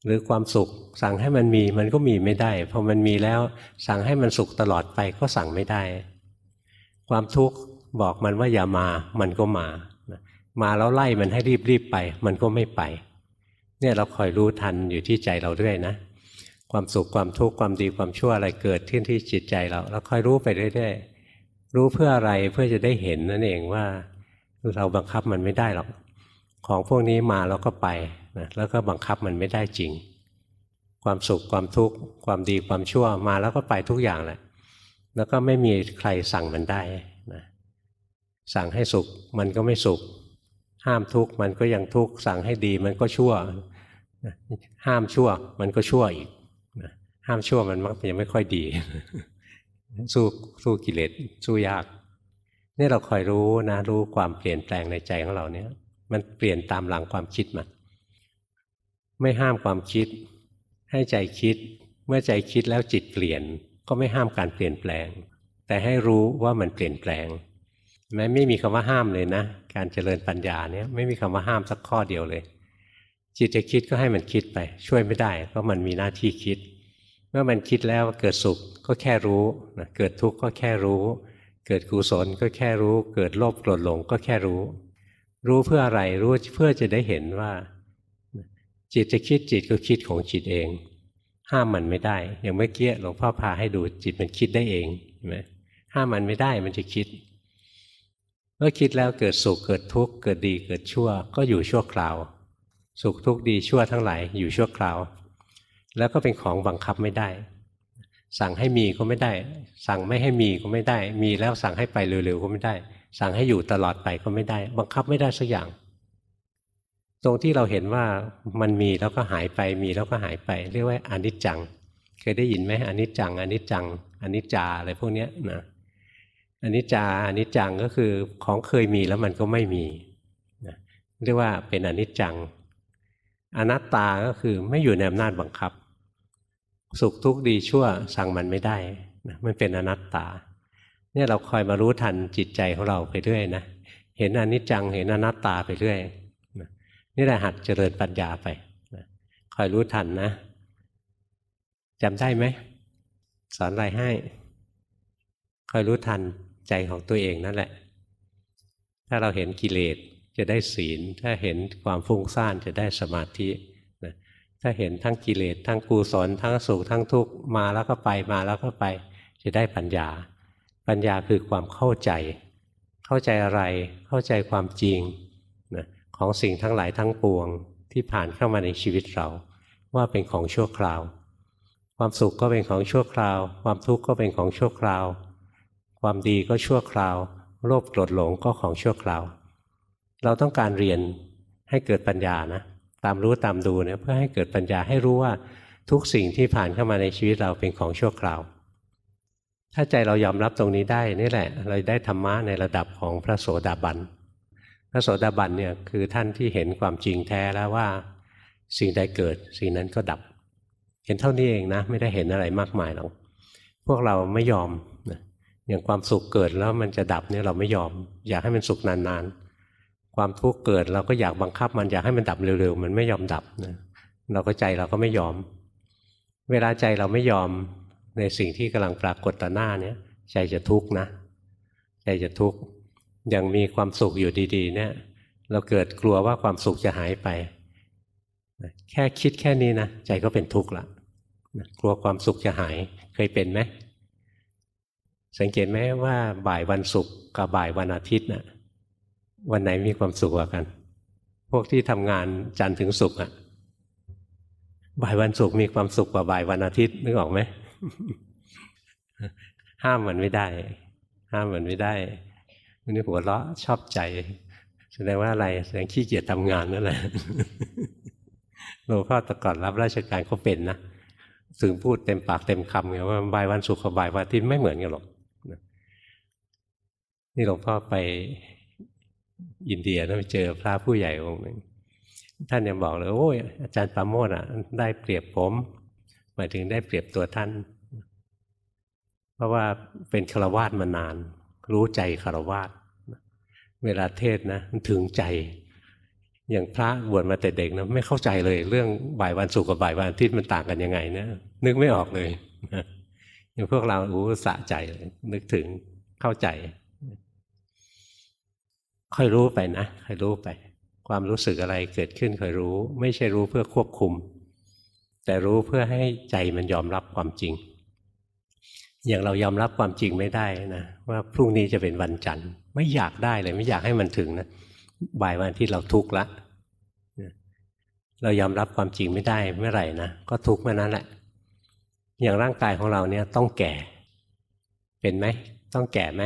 หรือความสุขสั่งให้มันมีมันก็มีไม่ได้พอมันมีแล้วสั่งให้มันสุขตลอดไปก็สั่งไม่ได้ ความทุกข์บอกมันว่าอย่ามามันก็มา มาแล้วไล่มันให้รีบรีบไป มันก็ไม่ไป เนี่ยเราคอยรู้ทันอยู่ที่ใจเราเรื่อยนะ ความสุขความทุกข์ความดีความชั่วอะไรเกิดขึ้นที่จิตใจเราเราคอยรู้ไปเรื่อยๆรู้เพื่ออะไรเพื่อจะได้เห็นนั่นเองว่า เราบังคับมันไม่ได้หรอก ของพวกนี้มาแล้วก็ไปนะแล้วก็บังคับมันไม่ได้จริง ความสุขความทุกข์ความดีความชั่วมาแล้วก็ไปทุกอย่างแหละ แล้วก็ไม่มีใครสั่งมันได้นะสั่งให้สุขมันก็ไม่สุข ห้ามทุกข์มันก็ยังทุกข์สั่งให้ดีมันก็ชั่ว ห้ามชั่วมันก็ชั่วอีกห้ามชั่วมันมักยังไม่ค่อยดีสู้สู้กิเลสสู้ยาก นี่เราคอยรู้นะรู้ความเปลี่ยนแปลงในใจของเราเนี่ยมันเปลี่ยนตามหลังความคิดมาไม่ห้ามความคิด ให้ใจคิด เมื่อใจคิดแล้วจิตเปลี่ยน ก็ไม่ห้ามการเปลี่ยนแปลง แต่ให้รู้ว่ามันเปลี่ยนแปลงแม้ไม่มีคำว่าห้ามเลยนะ การเจริญปัญญาเนี่ยไม่มีคำว่าห้ามสักข้อเดียวเลย จิตจะคิดก็ให้มันคิดไป ช่วยไม่ได้เพราะมันมีหน้าที่คิด เมื่อมันคิดแล้วเกิดสุขก็แค่รู้นะเกิดทุกข์ก็แค่รู้ เกิดกุศลก็แค่รู้ เกิดโลภโกรธหลงก็แค่รู้ รู้เพื่ออะไรรู้เพื่อจะได้เห็นว่า จิตจะคิดจิตก็คิดของจิตเอง ห้ามมันไม่ได้ อย่างเมื่อกี้หลวงพ่อพาให้ดูจิตมันคิดได้เองเห็นไหมห้ามมันไม่ได้มันจะคิด เมื่อคิดแล้วเกิดสุขเกิดทุกข์เกิดดีเกิดชั่ว ก็อยู่ชั่วคราว สุขทุกข์ดีชั่วทั้งหลายอยู่ชั่วคราว แล้วก็เป็นของบังคับไม่ได้ สั่งให้มีก็ไม่ได้ สั่งไม่ให้มีก็ไม่ได้ มีแล้วสั่งให้ไปเร็วๆก็ไม่ได้ สั่งให้อยู่ตลอดไปก็ไม่ได้ บังคับไม่ได้สักอย่าง ตรงที่เราเห็นว่ามันมีแล้วก็หายไป มีแล้วก็หายไป เรียกว่าอนิจจัง เคยได้ยินไหมอนิจจังอนิจจังอนิจจาอะไรพวกนี้นะอนิจจาอนิจจังก็คือของเคยมีแล้วมันก็ไม่มีนะเรียกว่าเป็นอนิจจัง อนัตตาก็คือไม่อยู่ในอำนาจบังคับ สุขทุกข์ดีชั่วสั่งมันไม่ได้นะมันเป็นอนัตตา เนี่ยเราคอยมารู้ทันจิตใจของเราไปเรื่อยนะเห็นอนิจจังเห็นอนัตตาไปเรื่อยนี่แหละหัดเจริญปัญญาไปคอยรู้ทันนะจำได้ไหมสอนอะไรให้คอยรู้ทันใจของตัวเองนั่นแหละ ถ้าเราเห็นกิเลสจะได้ศีล ถ้าเห็นความฟุ้งซ่านจะได้สมาธิ ถ้าเห็นทั้งกิเลสทั้งกุศลทั้งสุขทั้งทุกข์มาแล้วก็ไปมาแล้วก็ไป จะได้ปัญญา ปัญญาคือความเข้าใจ เข้าใจอะไรเข้าใจความจริงนะของสิ่งทั้งหลายทั้งปวงที่ผ่านเข้ามาในชีวิตเรา ว่าเป็นของชั่วคราว ความสุขก็เป็นของชั่วคราว ความทุกข์ก็เป็นของชั่วคราว ความดีก็ชั่วคราวโลภโกรธหลงก็ของชั่วคราว เราต้องการเรียนให้เกิดปัญญานะ ตามรู้ตามดูเนี่ยเพื่อให้เกิดปัญญาให้รู้ว่าทุกสิ่งที่ผ่านเข้ามาในชีวิตเราเป็นของชั่วคราว ถ้าใจเรายอมรับตรงนี้ได้นี่แหละ เราได้ธรรมะในระดับของพระโสดาบัน พระโสดาบันเนี่ยคือท่านที่เห็นความจริงแท้แล้วว่า สิ่งใดเกิด สิ่งนั้นก็ดับ เห็นเท่านี้เองนะ ไม่ได้เห็นอะไรมากมายหรอกพวกเราไม่ยอมอย่างความสุขเกิดแล้วมันจะดับเนี่ยเราไม่ยอม อยากให้มันสุขนานๆ ความทุกข์เกิดเราก็อยากบังคับมันอยากให้มันดับเร็วๆ มันไม่ยอมดับนะเราก็ใจเราก็ไม่ยอม เวลาใจเราไม่ยอมในสิ่งที่กำลังปรากฏต่อหน้าเนี่ยใจจะทุกข์นะใจจะทุกข์อย่างมีความสุขอยู่ดีๆ เนี่ย เราเกิดกลัวว่าความสุขจะหายไป แค่คิดแค่นี้นะใจก็เป็นทุกข์ละกลัวความสุขจะหายเคยเป็นไหมสังเกตไหมว่าบ่ายวันศุกร์กับบ่ายวันอาทิตย์นะ่ะ วันไหนมีความสุขกว่ากัน พวกที่ทำงานจันทร์ถึงศุกร์อะบ่ายวันศุกร์มีความสุขกว่าบ่ายวันอาทิตย์นึกออกไหมห้ามมันไม่ได้ ห้ามมันไม่ได้วันนี้หัวเราะชอบใจ แสดงว่าอะไรแสดงขี้เกียจทำงานนั่นแหละหลวงพ่อต่ก่อนรับราชการเขาเป็นนะถึงพูดเต็มปากเต็มคำไงว่าบ่ายวันศุกร์กับบ่ายวันอาทิตย์ไม่เหมือนกันหรอกนี่หลวงพ่อไป อินเดียแล้วไปเจอพระผู้ใหญ่องค์หนึ่งท่านยังบอกเลยโอ้ยอาจารย์ปาโมดอะ ได้เปรียบผม หมายถึงได้เปรียบตัวท่าน เพราะว่าเป็นคาวาสมานาน รู้ใจคาวาสเวลาเทศนะมันถึงใจ อย่างพระบวชมาแต่เด็กนะไม่เข้าใจเลย เรื่องบ่ายวันศุกร์กับบ่ายวันอาทิตย์มันต่างกันยังไงนะนึกไม่ออกเลยอย่างพวกเราอู้สะใจนึกถึงเข้าใจ ค่อยรู้ไปนะค่อยรู้ไป ความรู้สึกอะไรเกิดขึ้นค่อยรู้ ไม่ใช่รู้เพื่อควบคุม แต่รู้เพื่อให้ใจมันยอมรับความจริง อย่างเรายอมรับความจริงไม่ได้นะว่าพรุ่งนี้จะเป็นวันจันทร์ไม่อยากได้เลย ไม่อยากให้มันถึงนะบ่ายวันที่เราทุกข์ละเรายอมรับความจริงไม่ได้เมื่อไหร่นะก็ทุกข์เมื่อนั้นแหละอย่างร่างกายของเราเนี่ยต้องแก่ เป็นไหมต้องแก่ไหม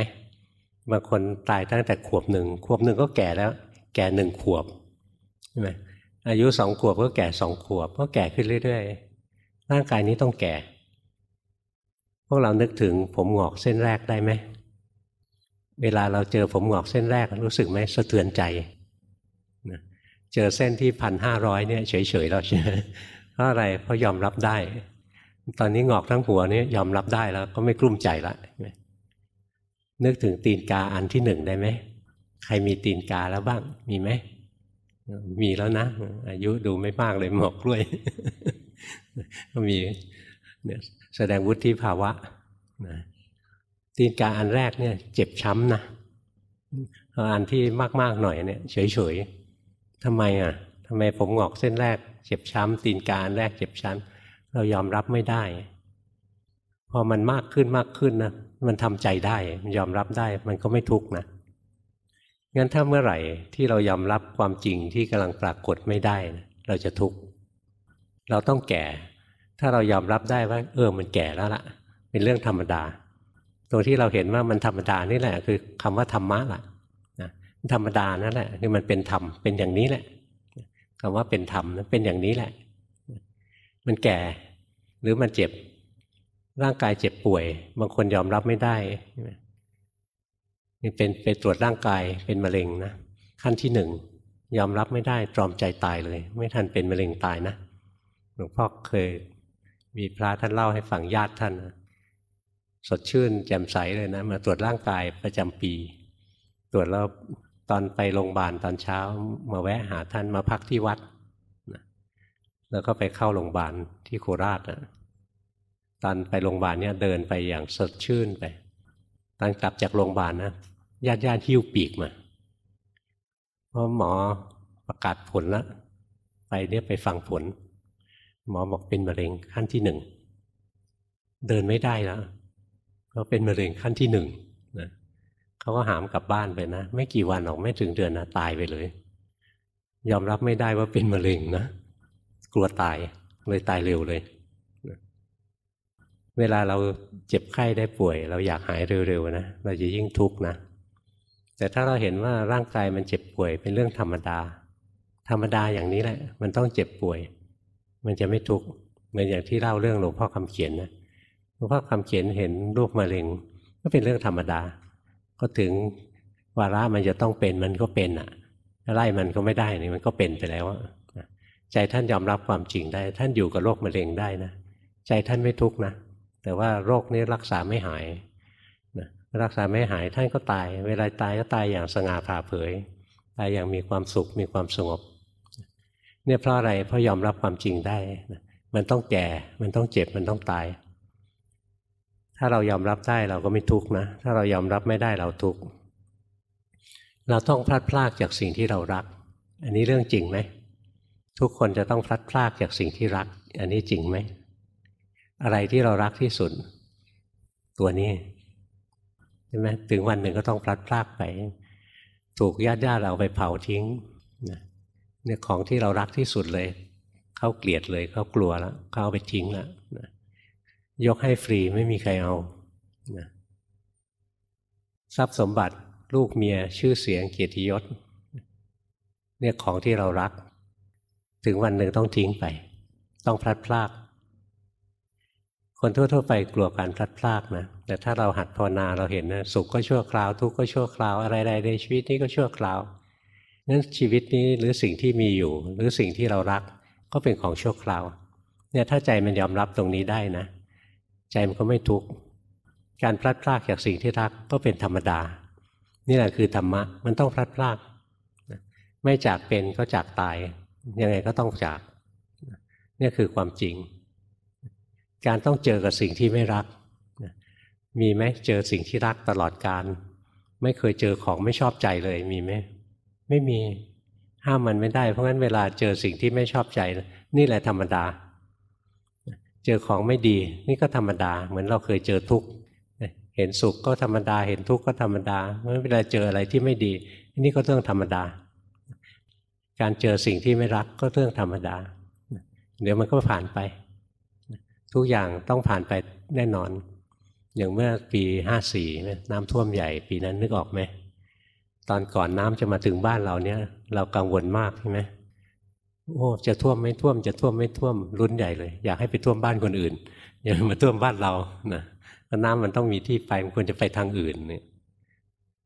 บางคนตายตั้งแต่ขวบหนึ่งขวบหนึ่งก็แก่แล้ว แก่หนึ่งขวบใช่ไหมอายุสองขวบก็แก่สองขวบ ก็แก่ขึ้นเรื่อยๆร่างกายนี้ต้องแก่ พวกเรานึกถึงผมหงอกเส้นแรกได้ไหมเวลาเราเจอผมหงอกเส้นแรกรู้สึกไหมสะเทือนใจนะเจอเส้นที่พันห้าร้อยเนี่ยเฉยๆแล้วใช่เพราะอะไรเพราะยอมรับได้ ตอนนี้หงอกทั้งหัวนี่ยอมรับได้แล้วก็ไม่กลุ้มใจละ นึกถึงตีนกาอันที่หนึ่งได้ไหมใครมีตีนกาแล้วบ้าง มีไหม มีแล้วนะ อายุดูไม่มากเลยหมอกกล้วย ก็มีเนี่ยแสดงวุฒิภาวะนะตีนกาอันแรกเนี่ย เจ็บช้ำนะอันที่มากๆหน่อยเนี่ยเฉยๆทำไมอะทำไมผมหงอกเส้นแรก เจ็บช้ำตีนกาอันแรกเจ็บช้ำเรายอมรับไม่ได้ พอมันมากขึ้นมากขึ้นนะ มันทำใจได้มันยอมรับได้ มันก็ไม่ทุกข์นะงั้นถ้าเมื่อไหร่ที่เรายอมรับความจริงที่กำลังปรากฏไม่ได้นะเราจะทุกข์เราต้องแก่ ถ้าเรายอมรับได้ว่า เออมันแก่แล้วละ่ะ เป็นเรื่องธรรมดา ตรงที่เราเห็นว่ามันธรรมดานี่แหละ คือคำว่าธรรมะล่ะนะธรรมดานั่นแหละคือมันเป็นธรรมเป็นอย่างนี้แหละคำว่าเป็นธรรมนั้นเป็นอย่างนี้แหละ มันแก่หรือมันเจ็บ ร่างกายเจ็บป่วย บางคนยอมรับไม่ได้นี่เป็นไปตรวจร่างกายเป็นมะเร็งนะขั้นที่หนึ่งยอมรับไม่ได้ตรอมใจตายเลย ไม่ทันเป็นมะเร็งตายนะหลวงพ่อเคย มีพระท่านเล่าให้ฟังญาติท่านนะสดชื่นแจ่มใสเลยนะ มาตรวจร่างกายประจำปี ตรวจแล้วตอนไปโรงพยาบาลตอนเช้า มาแวะหาท่านมาพักที่วัดนะแล้วก็ไปเข้าโรงพยาบาลที่โคราชนะ ตอนไปโรงพยาบาลเนี่ยเดินไปอย่างสดชื่นไป ตอนกลับจากโรงพยาบาลนะญาติญาติหิ้วปีกมาเพราะหมอประกาศผลแล้วไปเนี่ยไปฟังผล หมอบอกเป็นมะเร็งขั้นที่หนึ่งเดินไม่ได้แล้วเขาเป็นมะเร็งขั้นที่หนึ่งนะเขาก็หามกลับบ้านไปนะ ไม่กี่วันออกไม่ถึงเดือนนะตายไปเลย ยอมรับไม่ได้ว่าเป็นมะเร็งนะ กลัวตายเลยตายเร็วเลย เวลาเราเจ็บไข้ได้ป่วย เราอยากหายเร็วๆนะเราจะยิ่งทุกข์นะ แต่ถ้าเราเห็นว่าร่างกายมันเจ็บป่วยเป็นเรื่องธรรมดา ธรรมดาอย่างนี้แหละ มันต้องเจ็บป่วย มันจะไม่ทุกข์เหมือนอย่างที่เล่าเรื่องหลวงพ่อคำเขียนนะหลวงพ่อคำเขียนเห็นรูปมะเร็งก็เป็นเรื่องธรรมดา ก็ถึงวาระมันจะต้องเป็นมันก็เป็นอะไล่มันก็ไม่ได้นี่มันก็เป็นไปแล้วใจท่านยอมรับความจริงได้ ท่านอยู่กับโรคมะเร็งได้นะใจท่านไม่ทุกข์นะ แต่ว่าโรคนี้รักษาไม่หายนะรักษาไม่หายท่านก็ตาย เวลาตายก็ตายอย่างสง่าผ่าเผย ตายอย่างมีความสุขมีความสงบ เนี่ยเพราะอะไรเพราะยอมรับความจริงได้มันต้องแก่ มันต้องเจ็บ มันต้องตาย ถ้าเรายอมรับได้เราก็ไม่ทุกข์นะ ถ้าเรายอมรับไม่ได้เราทุกข์ เราต้องพลัดพรากจากสิ่งที่เรารัก อันนี้เรื่องจริงไหม ทุกคนจะต้องพลัดพรากจากสิ่งที่รัก อันนี้จริงไหม อะไรที่เรารักที่สุด ตัวนี้ใช่ไหมถึงวันหนึ่งก็ต้องพลัดพรากไป ถูกญาติญาติเอาไปเผาทิ้งเนี่ยของที่เรารักที่สุดเลย เขาเกลียดเลยเขากลัวแล้วเขาเอาไปทิ้งแล้วยกให้ฟรีไม่มีใครเอาทรัพย์สมบัติลูกเมียชื่อเสียงเกียรติยศ เนี่ยของที่เรารัก ถึงวันหนึ่งต้องทิ้งไป ต้องพลัดพราก คนทั่วๆไปกลัวการพลัดพรากนะแต่ถ้าเราหัดภาวนาเราเห็นนะสุขก็ชั่วคราวทุกข์ก็ชั่วคราวอะไรๆในชีวิตนี้ก็ชั่วคราวนั้นชีวิตนี้หรือสิ่งที่มีอยู่ หรือสิ่งที่เรารักก็เป็นของชั่วคราวเนี่ยถ้าใจมันยอมรับตรงนี้ได้นะ ใจมันก็ไม่ทุกข์การพลัดพรากจากสิ่งที่รักก็เป็นธรรมดา นี่แหละคือธรรมะมันต้องพลัดพรากไม่จากเป็นก็จากตาย ยังไงก็ต้องจากนี่คือความจริง การต้องเจอกับสิ่งที่ไม่รัก มีไหมเจอสิ่งที่รักตลอดการ ไม่เคยเจอของไม่ชอบใจเลยมีไหมไม่มีห้ามมันไม่ได้ เพราะงั้นเวลาเจอสิ่งที่ไม่ชอบใจ นี่แหละธรรมดา เจอของไม่ดี นี่ก็ธรรมดา เหมือนเราเคยเจอทุกข์เห็นสุขก็ธรรมดา เห็นทุกข์ก็ธรรมดาเมื่อเวลาเจออะไรที่ไม่ดี นี่ก็เรื่องธรรมดา การเจอสิ่งที่ไม่รักก็เรื่องธรรมดา เดี๋ยวมันก็ผ่านไป ทุกอย่างต้องผ่านไปแน่นอน อย่างเมื่อปีห้าสี่น้ำท่วมใหญ่ปีนั้นนึกออกไหม ตอนก่อนน้ำจะมาถึงบ้านเราเนี่ย เรากังวลมากใช่ไหมโอ้จะท่วมไม่ท่วมจะท่วมไม่ท่วมรุนใหญ่เลย อยากให้ไปท่วมบ้านคนอื่น อย่ามาท่วมบ้านเรานะเพราะน้ำมันต้องมีที่ไปมันควรจะไปทางอื่นเนี่ย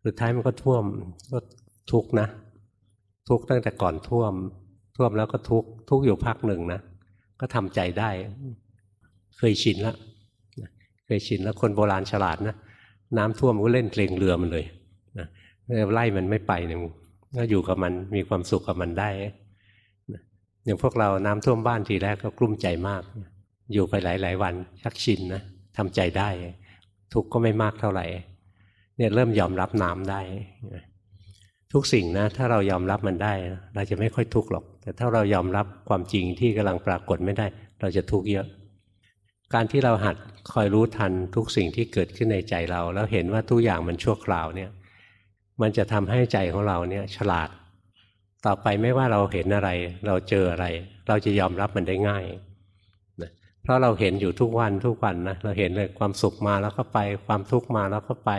สุดท้ายมันก็ท่วมก็ทุกนะทุกตั้งแต่ก่อนท่วม ท่วมแล้วก็ทุกทุกอยู่พักหนึ่งนะก็ทำใจได้ เคยชินแล้วเคยชินแล้วคนโบราณฉลาดนะน้ำท่วมก็เล่นเพลงเรือมันเลยนะไล่มันไม่ไปเนี่ยก็อยู่กับมันมีความสุขกับมันได้อย่างพวกเราน้ำท่วมบ้านทีแรกก็กลุ้มใจมาก อยู่ไปหลาย ๆ วันชักชินนะทำใจได้ ทุกข์ก็ไม่มากเท่าไหร่เนี่ยเริ่มยอมรับน้ำได้ ทุกสิ่งนะถ้าเรายอมรับมันได้ เราจะไม่ค่อยทุกข์หรอก แต่ถ้าเรายอมรับความจริงที่กำลังปรากฏไม่ได้ เราจะทุกข์เยอะ การที่เราหัดคอยรู้ทันทุกสิ่งที่เกิดขึ้นในใจเรา แล้วเห็นว่าทุกอย่างมันชั่วคราวเนี่ย มันจะทำให้ใจของเราเนี่ยฉลาด ต่อไปไม่ว่าเราเห็นอะไร เราเจออะไร เราจะยอมรับมันได้ง่ายเพราะเราเห็นอยู่ทุกวันทุกวันนะเราเห็นเลยความสุขมาแล้วก็ไป ความทุกข์มาแล้วก็ไป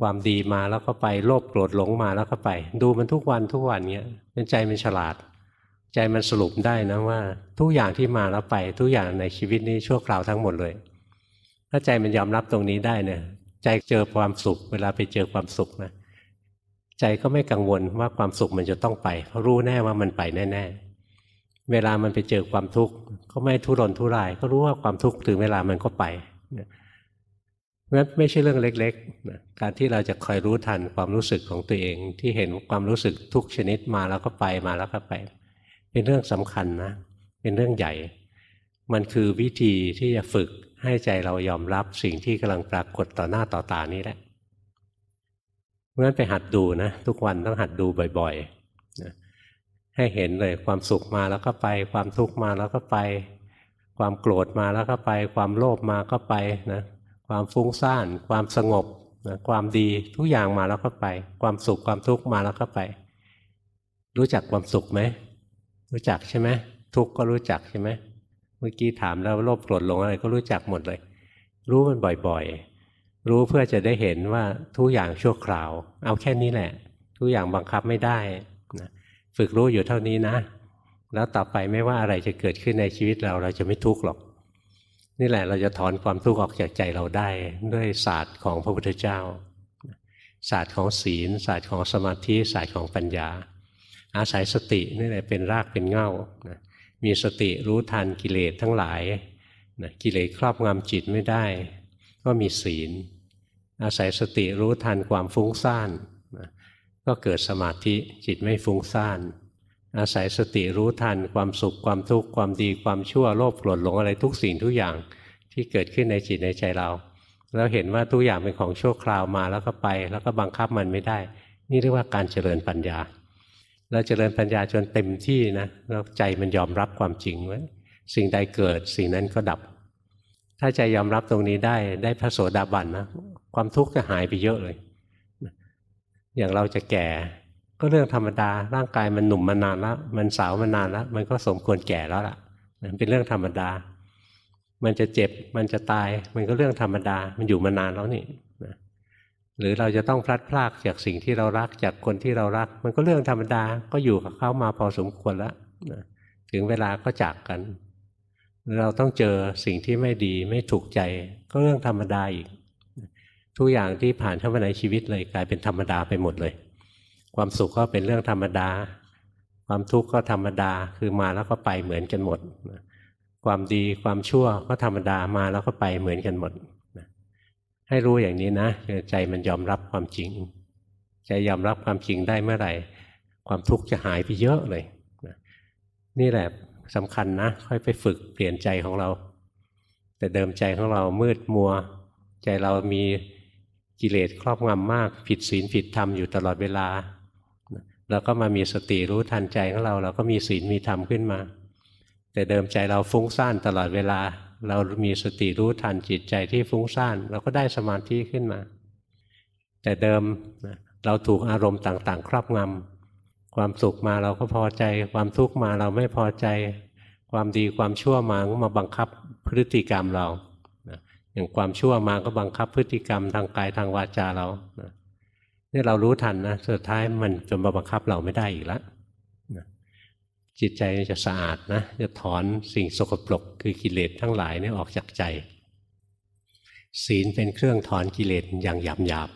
ความดีมาแล้วก็ไปโลภโกรธหลงมาแล้วก็ไป ดูมันทุกวันทุกวันเนี้ยใจมันฉลาด ใจมันสรุปได้นะว่า ทุกอย่างที่มาแล้วไปทุกอย่างในชีวิตนี้ชั่วคราวทั้งหมดเลย ถ้าใจมันยอมรับตรงนี้ได้เนี่ย ใจเจอความสุข เวลาไปเจอความสุขนะใจก็ไม่กังวลว่าความสุขมันจะต้องไป เพราะรู้แน่ว่ามันไปแน่ๆเวลามันไปเจอความทุกข์ก็ไม่ทุรนทุราย ก็รู้ว่าความทุกข์ถึงเวลามันก็ไปนั้นไม่ใช่เรื่องเล็กๆ การที่เราจะคอยรู้ทันความรู้สึกของตัวเองที่เห็นความรู้สึกทุกชนิดมาแล้วก็ไปมาแล้วก็ไป เป็นเรื่องสำคัญนะ เป็นเรื่องใหญ่ มันคือวิธีที่จะฝึกให้ใจเรายอมรับสิ่งที่กำลังปรากฏต่อหน้าต่อตานี้แหละเพราะฉะนั้นไปหัดดูนะ ทุกวันต้องหัดดูบ่อยๆนะให้เห็นเลยความสุขมาแล้วก็ไป ความทุกข์มาแล้วก็ไป ความโกรธมาแล้วก็ไป ความโลภมาก็ไปนะความฟุ้งซ่าน ความสงบนะความดีทุกอย่างมาแล้วก็ไป ความสุขความทุกข์มาแล้วก็ไป รู้จักความสุขไหม รู้จักใช่ไหมทุกข์ก็รู้จักใช่ไหมเมื่อกี้ถามแล้วโลภโกรธหลงอะไรก็รู้จักหมดเลย รู้มันบ่อยๆ รู้เพื่อจะได้เห็นว่าทุกอย่างชั่วคราว เอาแค่นี้แหละ ทุกอย่างบังคับไม่ได้นะฝึกรู้อยู่เท่านี้นะ แล้วต่อไปไม่ว่าอะไรจะเกิดขึ้นในชีวิตเราเราจะไม่ทุกข์หรอก นี่แหละเราจะถอนความทุกข์ออกจากใจเราได้ด้วยศาสตร์ของพระพุทธเจ้า ศาสตร์ของศีล ศาสตร์ของสมาธิศาสตร์ของปัญญา อาศัยสตินี่แหละเป็นรากเป็นเง่านะมีสติรู้ทันกิเลสทั้งหลายนะกิเลสครอบงำจิตไม่ได้ ก็มีศีล อาศัยสติรู้ทันความฟุ้งซ่านนะก็เกิดสมาธิจิตไม่ฟุ้งซ่านอาศัยสติรู้ทันความสุขความทุกข์ความดีความชั่วโลภโกรธหลงอะไรทุกสิ่งทุกอย่างที่เกิดขึ้นในจิตในใจเรา แล้วเห็นว่าทุกอย่างเป็นของชั่วคราวมาแล้วก็ไป แล้วก็บังคับมันไม่ได้ นี่เรียกว่าการเจริญปัญญา เราเจริญปัญญาจนเต็มที่นะแล้วใจมันยอมรับความจริงว่าสิ่งใดเกิดสิ่งนั้นก็ดับ ถ้าใจยอมรับตรงนี้ได้ได้พระโสดาบันนะความทุกข์จะหายไปเยอะเลย อย่างเราจะแก่ ก็เรื่องธรรมดา ร่างกายมันหนุ่มมานานแล้วมันสาวมานานแล้วมันก็สมควรแก่แล้วล่ะเป็นเรื่องธรรมดา มันจะเจ็บมันจะตาย มันก็เรื่องธรรมดา มันอยู่มานานแล้วนี่ หรือเราจะต้องพลัดพรากจากสิ่งที่เรารักจากคนที่เรารัก มันก็เรื่องธรรมดาก็อยู่กับเขามาพอสมควรแล้วถึงเวลาก็จากกัน เราต้องเจอสิ่งที่ไม่ดีไม่ถูกใจ ก็เรื่องธรรมดาอีก ทุกอย่างที่ผ่านเข้ามาในชีวิตเลยกลายเป็นธรรมดาไปหมดเลย ความสุขก็เป็นเรื่องธรรมดา ความทุกข์ก็ธรรมดาคือมาแล้วก็ไปเหมือนกันหมด ความดีความชั่วก็ธรรมดามาแล้วก็ไปเหมือนกันหมด ให้รู้อย่างนี้นะใจมันยอมรับความจริง ใจยอมรับความจริงได้เมื่อไหร่ ความทุกข์จะหายไปเยอะเลยนี่แหละสำคัญนะ ค่อยไปฝึกเปลี่ยนใจของเรา แต่เดิมใจของเรามืดมัว ใจเรามีกิเลสครอบงำมาก ผิดศีลผิดธรรมอยู่ตลอดเวลาแล้วก็มามีสติรู้ทันใจของเรา เราก็มีศีลมีธรรมขึ้นมา แต่เดิมใจเราฟุ้งซ่านตลอดเวลา เรามีสติรู้ทันจิตใจที่ฟุ้งซ่านเราก็ได้สมาธิขึ้นมา แต่เดิมเราถูกอารมณ์ต่างๆ ครอบงำความสุขมาเราก็พอใจ ความทุกข์มาเราไม่พอใจ ความดีความชั่วมาก็มาบังคับพฤติกรรมเราอย่างความชั่วมาก็บังคับพฤติกรรมทางกายทางวาจาเราเนี่ยเรารู้ทันนะสุดท้ายมันจะมาบังคับเราไม่ได้อีกแล้ว จิตใจจะสะอาดนะจะถอนสิ่งสกปรกคือกิเลสทั้งหลายนี่ออกจากใจ ศีลเป็นเครื่องถอนกิเลสอย่างหยาบหยาบ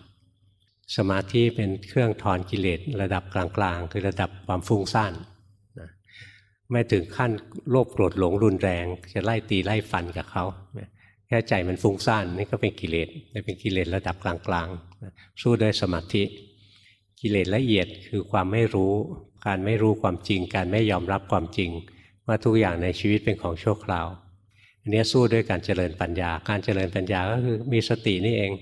สมาธิเป็นเครื่องถอนกิเลสระดับกลางๆ คือระดับความฟุ้งซ่านนะไม่ถึงขั้นโลภโกรธหลงรุนแรง จะไล่ตีไล่ฟันกับเขาแค่ใจมันฟุ้งซ่านนี่ก็เป็นกิเลสเป็นกิเลสระดับกลางๆสู้ด้วยสมาธิ กิเลสละเอียดคือความไม่รู้ การไม่รู้ความจริง การไม่ยอมรับความจริง ว่าทุกอย่างในชีวิตเป็นของชั่วคราวอันนี้สู้ด้วยการเจริญปัญญา การเจริญปัญญาก็คือมีสตินี่เอง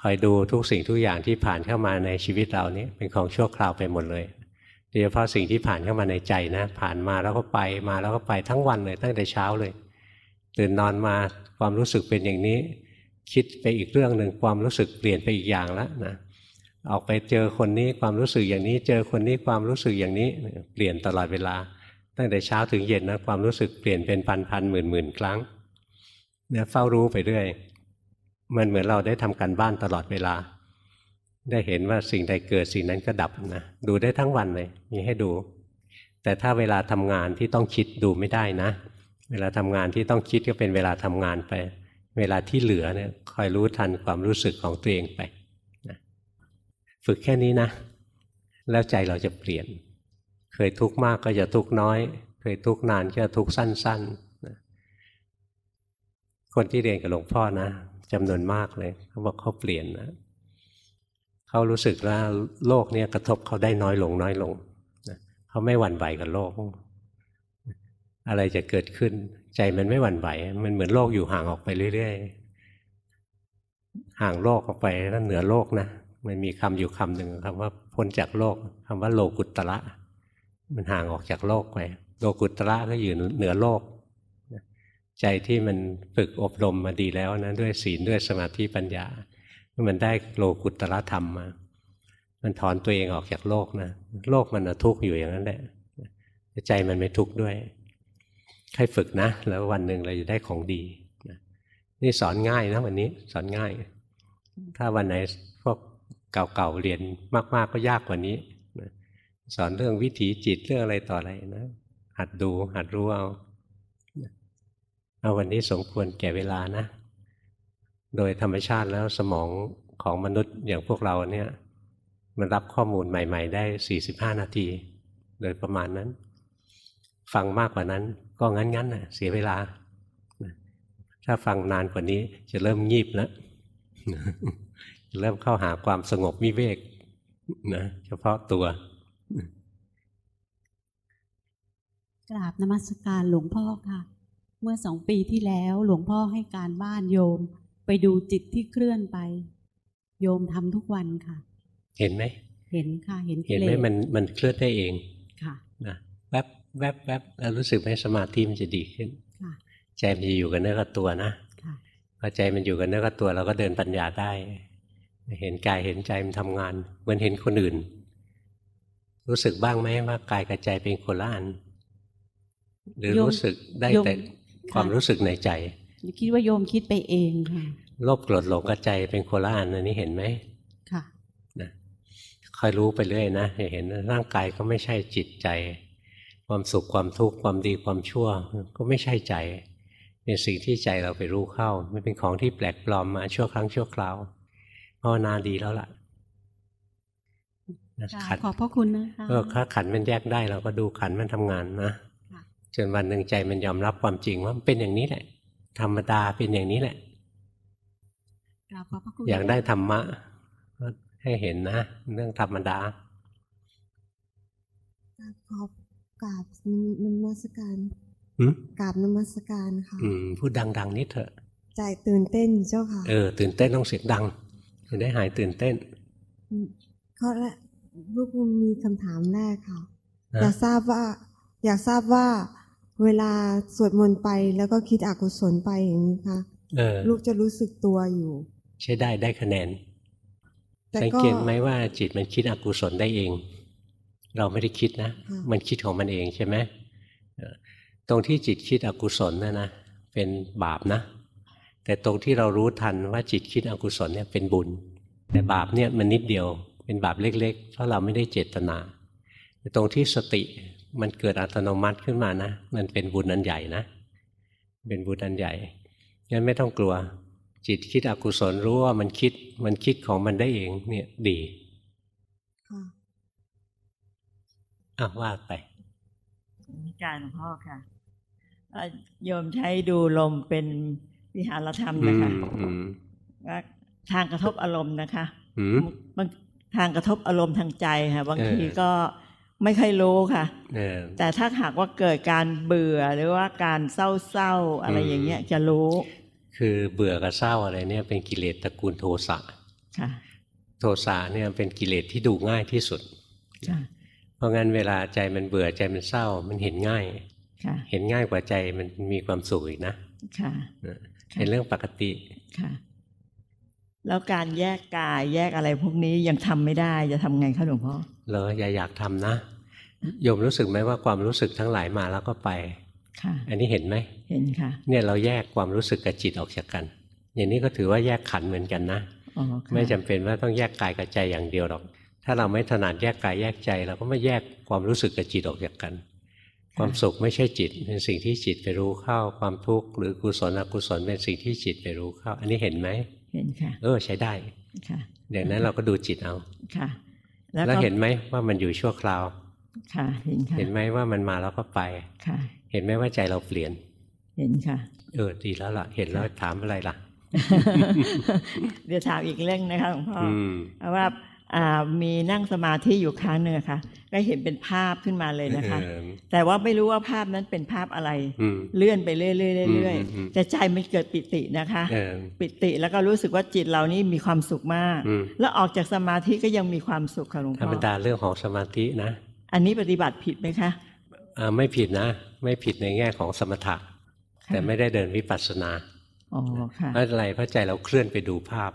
คอยดูทุกสิ่งทุกอย่างที่ผ่านเข้ามาในชีวิตเรานี้เป็นของชั่วคราวไปหมดเลยโดยเฉพาะสิ่งที่ผ่านเข้ามาในใจนะ ผ่านมาแล้วก็ไปมาแล้วก็ไปทั้งวันเลยตั้งแต่เช้าเลยตื่นนอนมาความรู้สึกเป็นอย่างนี้ คิดไปอีกเรื่องหนึ่งความรู้สึกเปลี่ยนไปอีกอย่างแล้วนะ ออกไปเจอคนนี้ความรู้สึกอย่างนี้ เจอคนนี้ความรู้สึกอย่างนี้ เปลี่ยนตลอดเวลา ตั้งแต่เช้าถึงเย็นนะความรู้สึกเปลี่ยนเป็นพันพันหมื่นหมื่นครั้งเนี่ยเฝ้ารู้ไปเรื่อยมันเหมือนเราได้ทำการบ้านตลอดเวลา ได้เห็นว่าสิ่งใดเกิดสิ่งนั้นก็ดับนะดูได้ทั้งวันเลย มีให้ดู แต่ถ้าเวลาทำงานที่ต้องคิดดูไม่ได้นะ เวลาทำงานที่ต้องคิดก็เป็นเวลาทำงานไป เวลาที่เหลือเนี่ยคอยรู้ทันความรู้สึกของตัวเองไป ฝึกแค่นี้นะ แล้วใจเราจะเปลี่ยน เคยทุกข์มากก็จะทุกข์น้อย เคยทุกข์นานก็ทุกข์สั้นๆ คนที่เรียนกับหลวงพ่อนะจำนวนมากเลยเขาบอกเขาเปลี่ยนนะเขารู้สึกว่าโลกนี้กระทบเขาได้น้อยลงน้อยลงเขาไม่หวั่นไหวกับโลก อะไรจะเกิดขึ้น ใจมันไม่หวั่นไหว มันเหมือนโลกอยู่ห่างออกไปเรื่อยๆห่างโลกออกไปแล้วเหนือโลกนะ มันมีคำอยู่คำหนึ่งคำว่าพ้นจากโลกคำว่าโลกุตระมันห่างออกจากโลกไปโลกุตระก็อยู่เหนือโลก ใจที่มันฝึกอบรมมาดีแล้วนะด้วยศีลด้วยสมาธิปัญญา มันได้โลกุตรธรรมมา มันถอนตัวเองออกจากโลกนะ โลกมันทุกข์อยู่อย่างนั้นแหละใจมันไม่ทุกข์ด้วยให้ฝึกนะ แล้ววันหนึ่งเราจะได้ของดีนี่สอนง่ายนะวันนี้สอนง่าย ถ้าวันไหน เก่าๆเรียนมาก ๆ ก็ยากกว่านี้สอนเรื่องวิถีจิตเรื่องอะไรต่ออะไรนะหัดดูหัดรู้เอาเอาวันนี้สมควรแก่เวลานะ โดยธรรมชาติแล้วสมองของมนุษย์อย่างพวกเราเนี่ย มันรับข้อมูลใหม่ ๆ ได้ 45 นาที โดยประมาณนั้น ฟังมากกว่านั้นก็งั้นๆนะเสียเวลา ถ้าฟังนานกว่านี้จะเริ่มงีบแล้ว เริ่มเข้าหาความสงบมิเวกนะเฉพาะตัว กราบนมัสการหลวงพ่อค่ะ เมื่อสองปีที่แล้วหลวงพ่อให้การบ้านโยม ไปดูจิตที่เคลื่อนไป โยมทำทุกวันค่ะ เห็นไหม เห็นค่ะ เห็นเห็นไหมมันมันเคลื่อนได้เองค่ะนะแวบแวบแวบแล้วรู้สึกไหมสมาธิมันจะดีขึ้นค่ะใจมันจะอยู่กับเนื้อกับตัวนะพอใจมันอยู่กับเนื้อกับตัวเราก็เดินปัญญาได้ เห็นกายเห็นใจมันทำงานเหมือนเห็นคนอื่น รู้สึกบ้างไหมว่ากายกับใจเป็นคนละอันหรือรู้สึกได้แต่ความรู้สึกในใจคิดว่าโยมคิดไปเองค่ะโลภโกรธหลงกับใจเป็นโคละอันอันนี้เห็นไหมค่ะนะคอยรู้ไปเรื่อยนะเห็นร่างกายก็ไม่ใช่จิตใจ ความสุขความทุกข์ความดีความชั่ว ก็ไม่ใช่ใจ เป็นสิ่งที่ใจเราไปรู้เข้ามันเป็นของที่แปลกปลอมมาชั่วครั้งชั่วคราว ภาวนาดีแล้วล่ะขันขอบพระคุณนะคะก็ถ้าขันมันแยกได้เราก็ดูขันมันทำงานนะจนวันหนึ่งใจมันยอมรับความจริงว่ามันเป็นอย่างนี้แหละ ธรรมดาเป็นอย่างนี้แหละ อยากได้ธรรมะให้เห็นนะ เรื่องธรรมดาขอบกราบนมัสการกราบนมัสการค่ะพูดดัง ๆนิดเถอะ ใจตื่นเต้นเจ้าค่ะ เออ ตื่นเต้นต้องเสียงดัง จะได้หายตื่นเต้นเขาละลูกมีคำถามแรกค่ะ อยากทราบว่า อยากทราบว่า เวลาสวดมนต์ไปแล้วก็คิดอกุศลไปอย่างนี้ค่ะลูกจะรู้สึกตัวอยู่ ใช้ได้ได้คะแนนสังเกตไหมว่าจิตมันคิดอกุศลได้เอง เราไม่ได้คิดนะ มันคิดของมันเองใช่ไหมตรงที่จิตคิดอกุศลนั่นนะเป็นบาปนะ แต่ตรงที่เรารู้ทันว่าจิตคิดอกุศลเนี่ยเป็นบุญ แต่บาปเนี่ยมันนิดเดียว เป็นบาปเล็ก ๆ เพราะเราไม่ได้เจตนาตรงที่สติมันเกิดอัตโนมัติขึ้นมานะ มันเป็นบุญอันใหญ่นะ เป็นบุญอันใหญ่งั้นไม่ต้องกลัว จิตคิดอกุศลรู้ว่ามันคิด มันคิดของมันได้เอง เนี่ยดีค่ะอะว่าไปการหลวงพ่อค่ะเอ่อโยมใช้ดูลมเป็น วิหารธรรมนะคะอืมอืมว่าทางกระทบอารมณ์นะคะอืมบางทางกระทบอารมณ์ทางใจค่ะ บางเออทีก็ไม่ค่อยรู้ค่ะเออแต่ถ้าหากว่าเกิดการเบื่อหรือว่าการเศร้าๆอะไรอืมอย่างเงี้ยจะรู้ คือเบื่อกับเศร้าอะไรเนี่ยเป็นกิเลสตระกูลโทสะค่ะโทสะเนี่ยเป็นกิเลสที่ดูง่ายที่สุดค่ะเพราะงั้นเวลาใจมันเบื่อใจมันเศร้า มันเห็นง่ายค่ะเห็นง่ายกว่าใจมันมีความสุขอีกนะค่ะ เป็นเรื่องปกติค่ะแล้วการแยกกายแยกอะไรพวกนี้ยังทำไม่ได้จะทำไงคะหลวงพ่อเราอย่าอยากทำนะโยมรู้สึกไหมว่าความรู้สึกทั้งหลายมาแล้วก็ไปค่ะ อันนี้เห็นไหมเห็นค่ะ เนี่ยเราแยกความรู้สึกกับจิตออกจากกัน อย่างนี้ก็ถือว่าแยกขันธ์เหมือนกันนะอ๋อค่ะไม่จำเป็นว่าต้องแยกกายกับใจอย่างเดียวหรอก ถ้าเราไม่ถนัดแยกกายแยกใจเราก็ไม่แยกความรู้สึกกับจิตออกจากกัน ความสุขไม่ใช่จิต เป็นสิ่งที่จิตไปรู้เข้า ความทุกข์หรือกุศลอกุศลเป็นสิ่งที่จิตไปรู้เข้า อันนี้เห็นไหมเห็นค่ะ เออใช้ได้ค่ะเดี๋ยวนั้นเราก็ดูจิตเอาค่ะ แล้วก็เห็นไหมว่ามันอยู่ชั่วคราว ค่ะ เห็นค่ะ เห็นไหมว่ามันมาแล้วก็ไปค่ะ เห็นไหมว่าใจเราเปลี่ยน เห็นค่ะ เออดีแล้วล่ะ เห็นแล้วถามอะไรล่ะ เดี๋ยวถามอีกเรื่องนะคะหลวงพ่ออืมเพราะว่าอ่า มีนั่งสมาธิอยู่ครั้งหนึ่งอะค่ะก็เห็นเป็นภาพขึ้นมาเลยนะคะเออแต่ว่าไม่รู้ว่าภาพนั้นเป็นภาพอะไรอืมเลื่อนไปเรื่อยๆเรื่อยอืมอืมๆแต่ใจมันเกิดปิตินะคะเออปิติแล้วก็รู้สึกว่าจิตเรานี่มีความสุขมากอืมแล้วออกจากสมาธิก็ยังมีความสุขค่ะหลวงธรพ่รมอดาเรื่องของสมาธินะ อันนี้ปฏิบัติผิดไหมคะอ่าไม่ผิดนะ ไม่ผิดในแง่ของสมถะค่ะแต่ไม่ได้เดินวิปัสสนาอ๋อค่ะเพราะอะไรเพราะใจเราเคลื่อนไปดูภาพ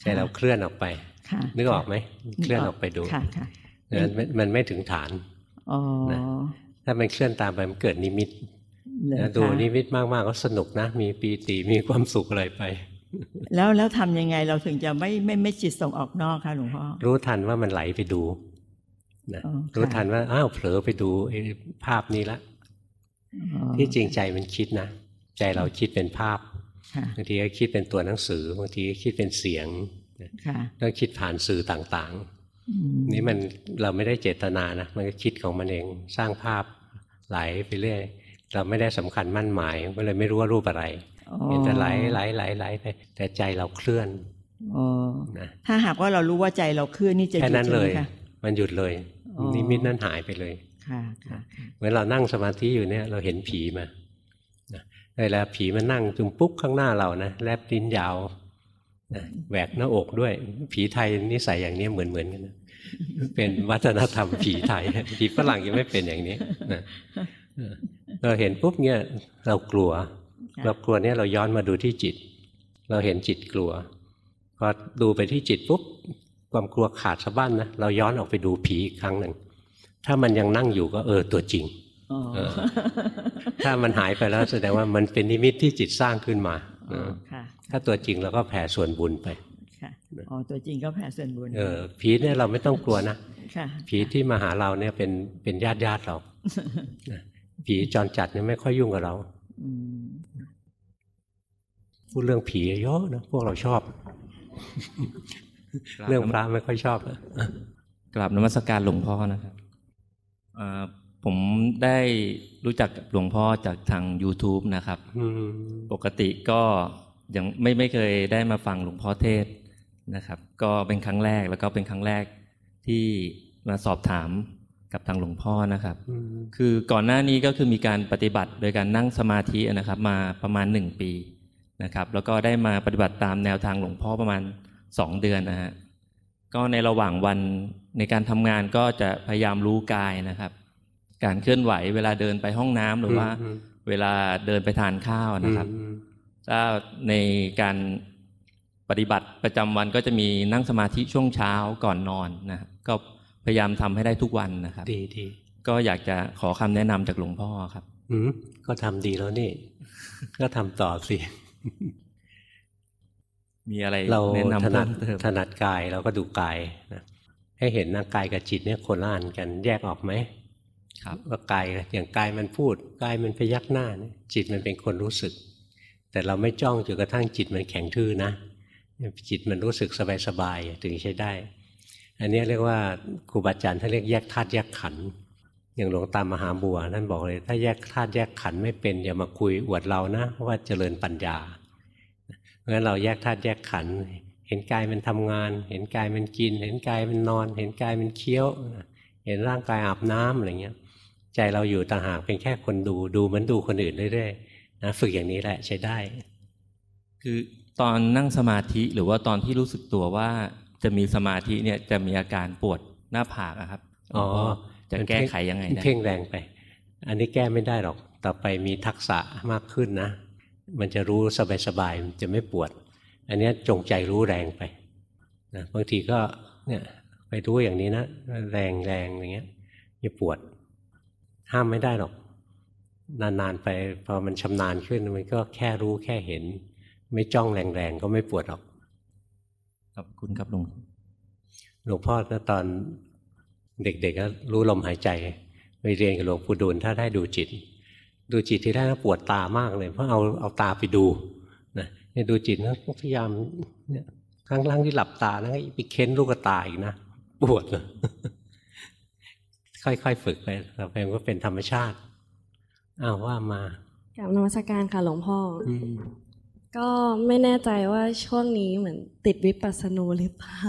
ใจเราเคลื่อนออกไปค่ะ นึกออกไหมเคลื่อนออกไปดูค่ะค่ะนั้นมันมันไม่ถึงฐานอ๋อนะถ้ามันเคลื่อนตามไปมันเกิดนิมิตเหรอนะดูคะนิมิตมากๆก็สนุกนะ มีปีติมีความสุขอะไรไป แล้วแล้วทำยังไงเราถึงจะไม่ไม่ไม่จิตส่งออกนอกคะหลวงพ่อรู้ทันว่ามันไหลไปดูนะอ๋อค่ะรู้ทันว่าอ้าวเผลอไปดูไอ้ภาพนี้ละอ๋อที่จริงใจมันคิดนะ ใจเราคิดเป็นภาพค่ะบางทีก็คิดเป็นตัวหนังสือบางทีก็คิดเป็นเสียง ค่ะต้องคิดผ่านสื่อต่างอืมๆนี่มันเราไม่ได้เจตนานะ มันก็คิดของมันเองสร้างภาพไหลไปเรื่อยเราไม่ได้สำคัญมั่นหมายก็เลยไม่รู้ว่ารูปอะไรอ๋อเห็นแต่ไหลไหลไหลไหลไปแต่ใจเราเคลื่อนอ๋อนะถ้าหากว่าเรารู้ว่าใจเราเคลื่อนนี่จะหแค่ยุดนั้นใช่เลไหมยคะมันหยุดเลยอ๋อนิมิตนั้นหายไปเลยค่ะค่ะค่ะเหมือนเรานั่งสมาธิอยู่เนี่ยเราเห็นผีมานะเวลาผีมันนั่งจุมปุ๊กข้างหน้าเรานะแลบลิ้นยาว นะแหวกหน้าอกด้วย ผีไทยนิสัยอย่างนี้เหมือนเหมือนๆกันนะเป็นวัฒนธรรมผีไทยผีฝรั่งยังไม่เป็นอย่างนี้นะเออเราเห็นปุ๊บเนี่ยเรากลัว เรากลัวเนี่ยเราย้อนมาดูที่จิต เราเห็นจิตกลัวพอดูไปที่จิตปุ๊บความกลัวขาดสะบั้นนะเราย้อนออกไปดูผีอีกครั้งหนึ่งถ้ามันยังนั่งอยู่ก็เออตัวจริงอ๋อเออถ้ามันหายไปแล้วแสดงว่ามันเป็นนิมิตที่จิตสร้างขึ้นมาอ๋เอออค่ะ ถ้าตัวจริงเราก็แผ่ส่วนบุญไปค่ะอ๋อตัวจริงก็แผ่ส่วนบุญเออผีเนี่ยเราไม่ต้องกลัวนะค่ะผีที่มาหาเราเนี่ยเป็นเป็นญาติญาติเรานะผีจรจัดเนี่ยไม่ค่อยยุ่งกับเราอืมพูดเรื่องผีเยอะนะพวกเราชอบ เรื่องพระไม่ค่อยชอบนะกราบนมัสการหลวงพ่อนะครับเอ่อผมได้รู้จักกับหลวงพ่อจากทาง YouTube นะครับอืมปกติก็ ยังไม่ไม่เคยได้มาฟังหลวงพ่อเทศน์นะครับ ก็เป็นครั้งแรกแล้วก็เป็นครั้งแรกที่มาสอบถามกับทางหลวงพ่อนะครับอืมคือก่อนหน้านี้ก็คือมีการปฏิบัติโดยการนั่งสมาธินะครับ มาประมาณหนึ่งปีนะครับ แล้วก็ได้มาปฏิบัติตามแนวทางหลวงพ่อประมาณสองเดือนนะฮะก็ในระหว่างวันในการทำงานก็จะพยายามรู้กายนะครับ การเคลื่อนไหวเวลาเดินไปห้องน้ำหรือว่าอืมเวลาเดินไปทานข้าวนะครับอืม ถ้าในการปฏิบัติประจำวันก็จะมีนั่งสมาธิช่วงเช้าก่อนนอนนะครับก็พยายามทำให้ได้ทุกวันนะครับดีดีก็อยากจะขอคำแนะนำจากหลวงพ่อครับ อืมก็ทำดีแล้วนี่ ก็ทำต่อสิมีอะไรเราแนะนำถนัดเพิ่มเติมถนัดกายเราก็ดูกายนะให้เห็นนะกายกับจิตเนี่ยคนละอันกันแยกออกไหมครับว่ากายอย่างกายมันพูดกายมันพยักหน้าเนี่ยจิตมันเป็นคนรู้สึก แต่เราไม่จ้องจนกระทั่งจิตมันแข็งทื่อนะ จิตมันรู้สึกสบายๆถึงใช้ได้ อันนี้เรียกว่าครูบาอาจารย์ท่านเรียกแยกธาตุแยกขันธ์อย่างหลวงตามหาบัวนั่นบอกเลยถ้าแยกธาตุแยกขันธ์ไม่เป็นอย่ามาคุยอวดเรานะว่าเจริญปัญญาเพราะฉะนั้นเราแยกธาตุแยกขันธ์เห็นกายมันทำงาน เห็นกายมันกิน เห็นกายมันนอน เห็นกายมันเคี้ยว เห็นร่างกายอาบน้ำอะไรเงี้ย ใจเราอยู่ต่างหากเป็นแค่คนดูดูเหมือนดูคนอื่นเรื่อยๆ นะฝึกอย่างนี้แหละใช้ได้ คือตอนนั่งสมาธิหรือว่าตอนที่รู้สึกตัวว่าจะมีสมาธิเนี่ยจะมีอาการปวดหน้าผากอะครับอ๋อจะแก้ไขยังไงได้เพ่งแรงไป อันนี้แก้ไม่ได้หรอก ต่อไปมีทักษะมากขึ้นนะ มันจะรู้สบายๆมันจะไม่ปวด อันนี้จงใจรู้แรงไปนะบางทีก็เนี่ยไปรู้อย่างนี้นะ แรงแรงอย่างเงี้ยจะปวด ห้ามไม่ได้หรอก นานๆไปพอมันชำนาญขึ้นมันก็แค่รู้แค่เห็น ไม่จ้องแรงๆก็ไม่ปวดหรอกขอบคุณครับหลวงหลวงพ่อตอนเด็กๆก็รู้ลมหายใจไปเรียนกับหลวงปู่ดูลถ้าได้ดูจิต ดูจิตที่แรกก็ปวดตามากเลย เพราะเอาเอาตาไปดูนะเนี่ยดูจิตนะพยายามเนี่ยครั้งล่างที่หลับตาแล้วก็ไปเค้นลูกตาอีกนะปวดเลยค่อยๆฝึกไปต่อไปมันก็เป็นธรรมชาติ อ้าวว่ามากับนมัสการค่ะหลวงพ่อออืมก็ไม่แน่ใจว่าช่วงนี้เหมือนติดวิปัสสนูหรือเปล่า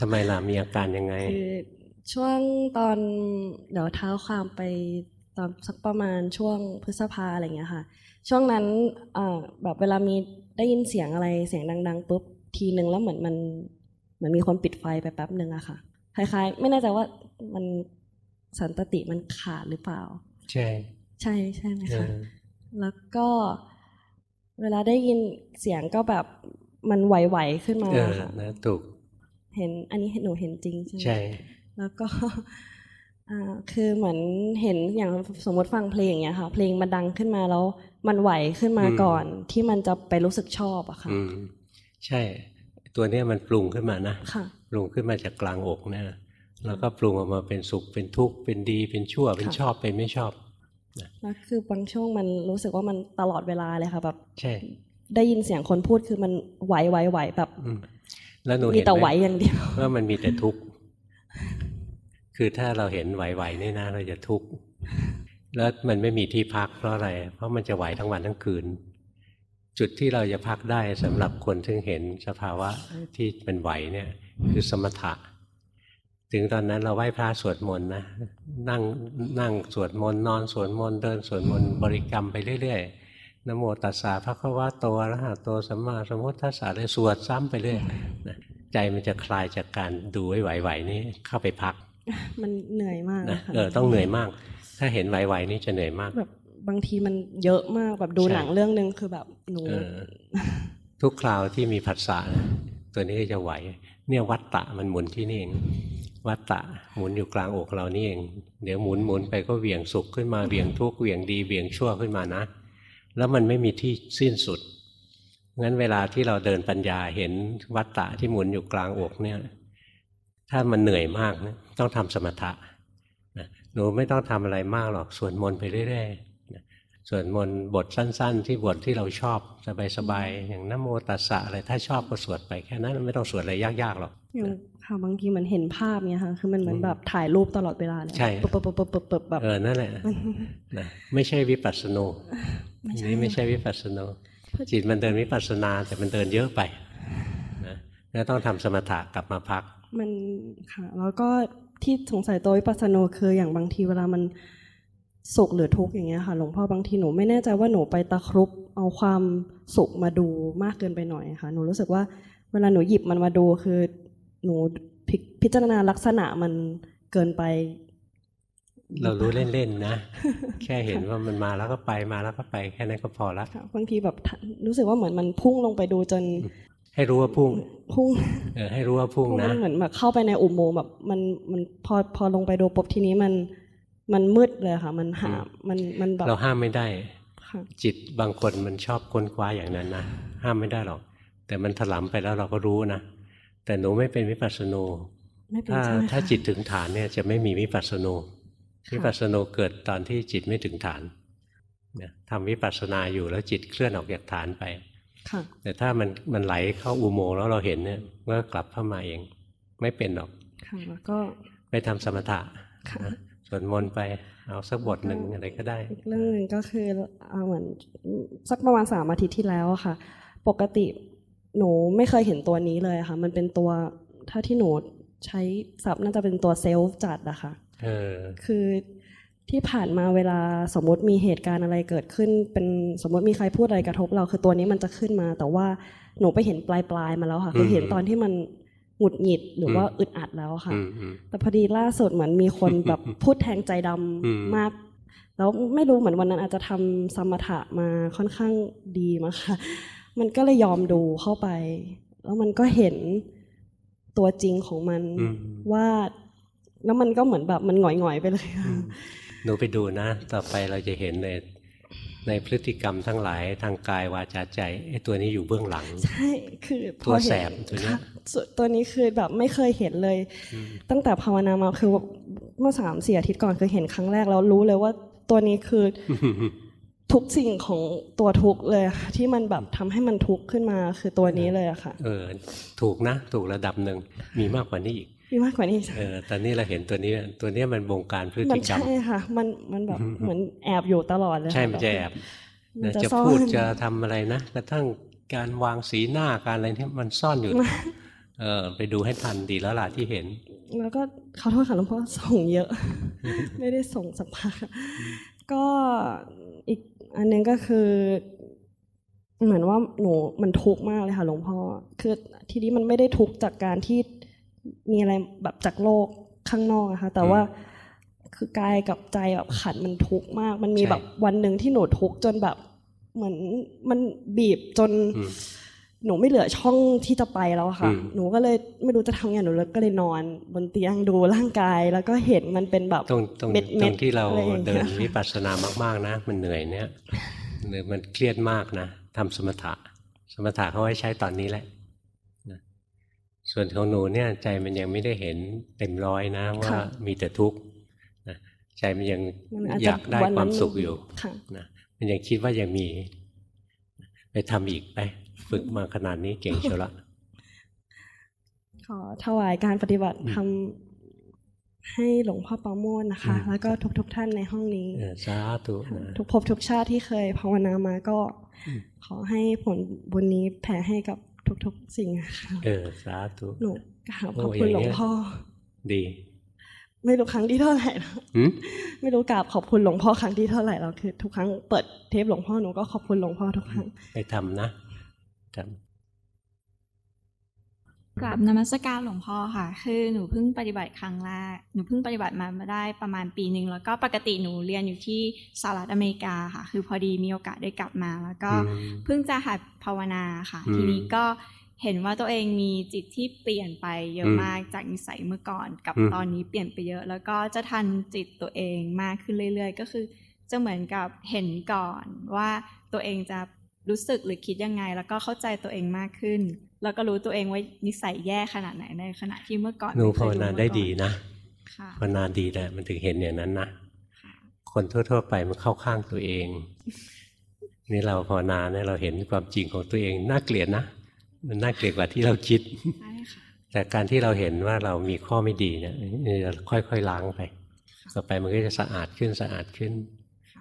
ทำไมล่ะมีอาการยังไง คือช่วงตอนเดี๋ยวเท้าความไปตอนสักประมาณช่วงพฤษภาอะไรเงี้ยค่ะ ช่วงนั้นเอ่อแบบเวลามีได้ยินเสียงอะไรเสียงดัง ๆปุ๊บทีหนึ่งแล้วเหมือนมันเหมือนมีคนปิดไฟไปแป๊บหนึ่งอะค่ะคล้ายๆ ไม่แน่ใจว่ามันสันตติมันขาดหรือเปล่า ใช่ ใช่ใช่ไหมเอคะอแล้วก็เวลาได้ยินเสียงก็แบบมันไหวๆขึ้นมาเออค่ะนะถูก เห็นอันนี้หนูเห็นจริงใช่ไหมใช่ แล้วก็อ่าคือเหมือนเห็นอย่างสมมติฟังเพลงอย่างเงี้ยค่ะ เพลงมันดังขึ้นมาแล้ว มันไหวขึ้นมาก่อน ที่มันจะไปรู้สึกชอบอะค่ะอืมใช่ ตัวเนี้ยมันปรุงขึ้นมานะค่ะปรุงขึ้นมาจากกลางอกเนี่ยแล้วก็ปรุงออกมาเป็นสุขเป็นทุกข์เป็นดีเป็นชั่วเป็นค่ะชอบเป็นไม่ชอบ แล้วคือบางช่วงมันรู้สึกว่ามันตลอดเวลาเลยค่ะแบบใช่ได้ยินเสียงคนพูดคือมันไหวไหวไหวแบบอืมแล้วหนูมีเห็นแต่ไหไหวมอย่างเดียวว่ามันมีแต่ทุกข์คือถ้าเราเห็นไหวๆนี่นะเราจะทุกข์แล้วมันไม่มีที่พักเพราะอะไร เพราะมันจะไหวทั้งวันทั้งคืน จุดที่เราจะพักได้สำหรับคนที่เห็นสภาวะที่เป็นไหวเนี่ย คือสมถะ ถึงตอนนั้นเราไหว้พระสวดมนต์นะนั่งนั่งสวดมนต์นอนสวดมนต์เดินสวดมนต์บริกรรมไปเรื่อยๆนะโมตัสสะพระคะวะโตอะระหะโตสัมมาสัมพุทธัสสะเลยสวดซ้ำไปเรื่อยนะใจมันจะคลายจากการดูไว้ไหวๆนี่เข้าไปพัก มันเหนื่อยมากนะค่ะเออต้องเหนื่อยมาก ถ้าเห็นไหวๆนี่จะเหนื่อยมากแบบบางทีมันเยอะมากแบบดูใช่หนังเรื่องหนึ่งคือแบบหนูเออทุกคราวที่มีผัสสะนะตัวนี้ก็จะไหว เนี่ยวัตตะมันหมุนที่นี่เอง วัตตะหมุนอยู่กลางอกเรานี่เอง เดี๋ยวหมุนหมุนไปก็เหวี่ยงสุขขึ้นมาเหวี่ยงทุกข์เหวี่ยงดีเหวี่ยงชั่วขึ้นมานะ แล้วมันไม่มีที่สิ้นสุดงั้นเวลาที่เราเดินปัญญาเห็นวัตตะที่หมุนอยู่กลางอกเนี่ย ถ้ามันเหนื่อยมากนะต้องทำสมถะนะหนูไม่ต้องทำอะไรมากหรอกสวดมนต์ไปเรื่อยๆนะสวดมนต์บทสั้น ๆ ที่บทที่เราชอบสบายๆอย่างนโมตัสสะอะไรถ้าชอบก็สวดไปแค่นั้นไม่ต้องสวดอะไรยากๆหรอกอย่าง ค่ะบางทีมันเห็นภาพเนี่ยค่ะคือมันเหมือนแบบถ่ายรูปตลอดเวลาเลยใช่ปึ๊บปึ๊บปึ๊บปึ๊บปึ๊บแบบเออนั่นแหละนะไม่ใช่วิปัสสนูไม่ใช่นี่ไม่ใช่วิปัสสนูจิตมันเดินวิปัสสนาแต่มันเดินเยอะไปนะแล้วต้องทำสมถะกลับมาพัก มันค่ะ แล้วก็ที่สงสัยตัววิปัสสนูคืออย่างบางทีเวลามันสุขหรือทุกข์อย่างเงี้ยค่ะหลวงพ่อบางทีหนูไม่แน่ใจว่าหนูไปตะครุบเอาความสุขมาดูมากเกินไปหน่อยค่ะ หนูรู้สึกว่าเวลาหนูหยิบมันมาดูคือ หนูพิพิจารณาลักษณะมันเกินไป เรารู้เล่นๆนะ แค่เห็นว่ามันมาแล้วก็ไปมาแล้วก็ไปแค่นั้นก็พอละค่ะบางทีแบบรู้สึกว่าเหมือนมันพุ่งลงไปดูจน ให้รู้ว่าพุ่ง พุ่งเออให้รู้ว่าพุ่งนะมันเหมือนแบบเข้าไปในอุโมงค์แบบมันมันพอพอลงไปดูปุ๊บทีนี้มันมันมืดเลยค่ะ มันหาอืมมันมันแบบเราห้ามไม่ได้ค่ะจิตบางคนมันชอบค้นคว้าอย่างนั้นนะห้ามไม่ได้หรอก แต่มันถลำไปแล้วเราก็รู้นะ แต่หนูไม่เป็นวิปัสสนูไม่เป็นถ้าใช่ไหมถ้าคะจิตถึงฐานเนี่ยจะไม่มีวิปัสสนูค่ะวิปัสสนูเกิดตอนที่จิตไม่ถึงฐานเนี่ยทำวิปัสสนาอยู่แล้วจิตเคลื่อนออกจากฐานไปค่ะแต่ถ้ามันมันไหลเข้าอุโมงค์แล้วเราเห็นเนี่ยมันก็กลับเข้ามาเองไม่เป็นหรอกค่ะแล้วก็ไปทำสมถะค่ะนะสวดมนต์ไปเอาสักบทหนึ่งอะไรก็ได้อีกเรื่องหนึ่งก็คือเอาเหมือนสักประมาณสามอาทิตย์ที่แล้วอะค่ะ ปกติ หนูไม่เคยเห็นตัวนี้เลยอะค่ะ มันเป็นตัวถ้าที่หนูใช้ศัพท์น่าจะเป็นตัวเซลฟ์จัดอะค่ะเออคือที่ผ่านมาเวลาสมมติมีเหตุการณ์อะไรเกิดขึ้น เป็นสมมติมีใครพูดอะไรกระทบเราคือตัวนี้มันจะขึ้นมา แต่ว่าหนูไปเห็นปลายปลายๆมาแล้วค่ะคือเห็นตอนที่มันหงุดหงิดหรือว่าอึดอัดแล้วค่ะอืมอืมแต่พอดีล่าสุดเหมือนมีคนแบบพูดแทงใจดำอืมมาก แล้วไม่รู้เหมือนวันนั้นอาจจะทำสมถะมาค่อนข้างดีมั้งค่ะ มันก็เลยยอมดูเข้าไป แล้วมันก็เห็นตัวจริงของมันอืมว่า แล้วมันก็เหมือนแบบมันหงอยๆไปเลยค่ะหนูไปดูนะ ต่อไปเราจะเห็นในในพฤติกรรมทั้งหลายทางกายวาจาใจไอ้ตัวนี้อยู่เบื้องหลัง ใช่คือพตัวอเห็นแสบตัวเนี้ยค่ะส่วนตัวนี้คือแบบไม่เคยเห็นเลย ตั้งแต่ภาวนามาคือเมื่อสามสี่อาทิตย์ก่อนคือเห็นครั้งแรกแล้วรู้เลยว่าตัวนี้คือ ทุกสิ่งของตัวทุกข์เลยค่ะที่มันแบบทำให้มันทุกข์ขึ้นมาคือตัวนี้เลยอะค่ะ เออ ถูกนะ ถูกระดับหนึ่งมีมากกว่านี้อีกมีมากกว่านี้อีกเออตอนนี้เราเห็นตัวนี้ตัวเนี้ยมันบงการพฤมัตินกรรมใช่ค่ะ มันมันแบบเหมือนแอบอยู่ตลอดเลยใช่ค่มันจะแอบมันนะจะจะซ่อนพูดจะทำอะไรนะกระทั่งการวางสีหน้าการอะไรที่มันซ่อนอยู่ เออไปดูให้ทันดีแล้วล่ะที่เห็น แล้วก็ขอโทษค่ะหลวงพ่อส่งเยอะ ไม่ได้ส่งสักพักอะก็อีก อันหนึงก็คือ เหมือนว่าหนูมันทุกข์มากเลยค่ะหลวงพ่อคือทีนี้มันไม่ได้ทุกข์จากการที่มีอะไรแบบจากโลกข้างนอกอะค่ะแต่ว่าคือกายกับใจแบบขันมันทุกข์มาก มันมีใช่แบบวันหนึ่งที่หนูทุกข์จนแบบ เหมือนมันบีบจนอืม หนูไม่เหลือช่องที่จะไปแล้วอะค่ะอืมหนูก็เลยไม่รู้จะทำยังไงหนูเลยก็เลยนอนบนเตียงดูร่างกาย แล้วก็เห็นมันเป็นแบบตรงตรงเม็ดตเม็รดงที่เราอะไรอย่างเดิเงี้นยวิปัสสนามากๆนะ มันเหนื่อยเนี่ยหรือมันเครียดมากนะทำสมถะ สมถะเขาไว้ใช้ตอนนี้แหละนะส่วนของหนูเนี่ยใจมันยังไม่ได้เห็นเต็มร้อยนะ ว่ามีแต่ทุกข์นะใจมันยังมันอาจอจะยากได้วันควานั้มนสุขอยู่ค่ะนะมันยังคิดว่ายังมี ไปทำอีกไปฝึกมาขนาดนี้เก่งเชียวละขอถวายการปฏิบัติทำให้หลวงพ่อปราโมนนะคะอืมแล้วก็ทุกๆท่านในห้องนี้เออสาธุนะทุกภพทุกชาติที่เคยภาวนามาก็อืมขอให้ผลบุญนี้แผ่ให้กับทุกๆ สิ่งอะค่ะเออสาธุหนูกราบขอบโอ้คุณอย่างหลวเงี้งยพ่อดี ไม่รู้ครั้งที่เท่าไหร่แล้วหืมไม่รู้กราบขอบคุณหลวงพ่อครั้งที่เท่าไหร่แล้วคือ ทุกครั้งเปิดเทปหลวงพ่อหนูก็ขอบคุณหลวงพ่อทุกครั้งไปทำนะทำกราบนมัสการหลวงพ่อค่ะ คือหนูเพิ่งปฏิบัติครั้งแรกหนูเพิ่งปฏิบัติมาได้ประมาณปีหนึ่งแล้วก็ปกติหนูเรียนอยู่ที่สหรัฐอเมริกาค่ะ คือพอดีมีโอกาสได้กลับมา แล้วก็อืมเพิ่งจะหัดภาวนาค่ะอืมทีนี้ก็เห็นว่าตัวเองมีจิตที่เปลี่ยนไปเยอะอืมมากจากนิสัยเมื่อก่อนกับอืมตอนนี้เปลี่ยนไปเยอะ แล้วก็จะทันจิตตัวเองมากขึ้นเรื่อยๆ ก็คือ จะเหมือนกับเห็นก่อนว่าตัวเองจะรู้สึกหรือคิดยังไง แล้วก็เข้าใจตัวเองมากขึ้น แล้วก็รู้ตัวเองว่านิสัยแย่ขนาดไหนในขณะที่เมื่อก่อนหนูไม่เคภาวยรู้นามาได้ก่อนดีนะค่ะภาวนาดีแหละมันถึงเห็นอย่างนั้นนะคนทั่ว ๆ ไปมันเข้าข้างตัวเอง นี่เราภาวนาเนี่ยเราเห็นความจริงของตัวเองน่าเกลียดนะ มันน่าเกลียดกว่าที่เราคิดใช่ค่ะแต่การที่เราเห็นว่าเรามีข้อไม่ดีเนี่ยนี่จะค่อยๆล้างไปต่อไปมันก็จะสะอาดขึ้นสะอาดขึ้น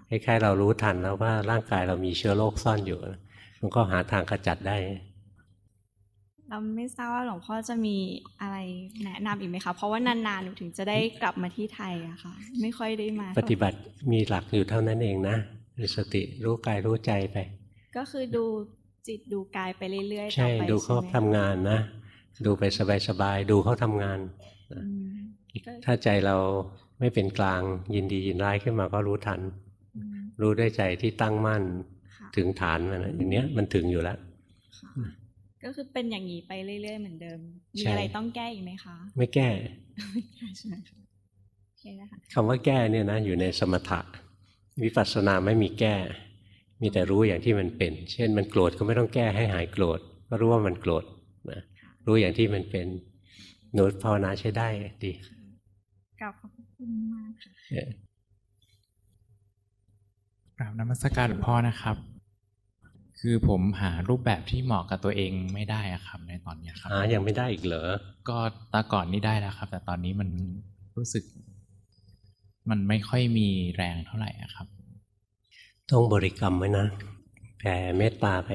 คล้ายๆเรารู้ทันแล้วว่าร่างกายเรามีเชื้อโรคซ่อนอยู่ มันก็หาทางขจัดได้ เราไม่ทราบว่าหลวงพ่อจะมีอะไรแนะนำอีกไหมคะเพราะว่านานๆหนูถึงจะได้กลับมาที่ไทยอะค่ะ ไม่ค่อยได้มา ปฏิบัติมีหลักอยู่เท่านั้นเองนะมีสติรู้กายรู้ใจไป ก็คือดู จิตดูกายไปเรื่อยๆใช่ต่อไปดูเขาใช่ไหมทำงานนะ ดูไปสบายๆดูเขาทำงานอืมก็ถ้าใจเราไม่เป็นกลางยินดียินร้ายขึ้นมาก็รู้ทันอืมรู้ด้วยใจที่ตั้งมั่นค่ะถึงฐานมันนะอย่างเนี้ยมันถึงอยู่แล้วค่ะก็คือเป็นอย่างนี้ไปเรื่อยๆเหมือนเดิม มีใช่อะไรต้องแก้อีกไหมคะ ไม่แก้ใช่ไหมคะโอเคนะคะคำว่าแก้เนี่ยนะอยู่ในสมถะ วิปัสสนาไม่มีแก้ มีแต่รู้อย่างที่มันเป็น เช่นมันโกรธก็ไม่ต้องแก้ให้หายโกรธ ก็รู้ว่ามันโกรธนะรู้อย่างที่มันเป็นหนูภาวนาใช้ได้ดีกราบขอบคุณมากค่ะเออกราบนมัสการหลวงพ่อนะครับ คือผมหารูปแบบที่เหมาะกับตัวเองไม่ได้อะครับ ในตอนนี้ครับหายังไม่ได้อีกเหรอ ก็ตาก่อนนี่ได้แล้วครับ แต่ตอนนี้มันรู้สึก มันไม่ค่อยมีแรงเท่าไหร่อะครับ ต้องบริกรรมไว้นะแผ่เมตตาไป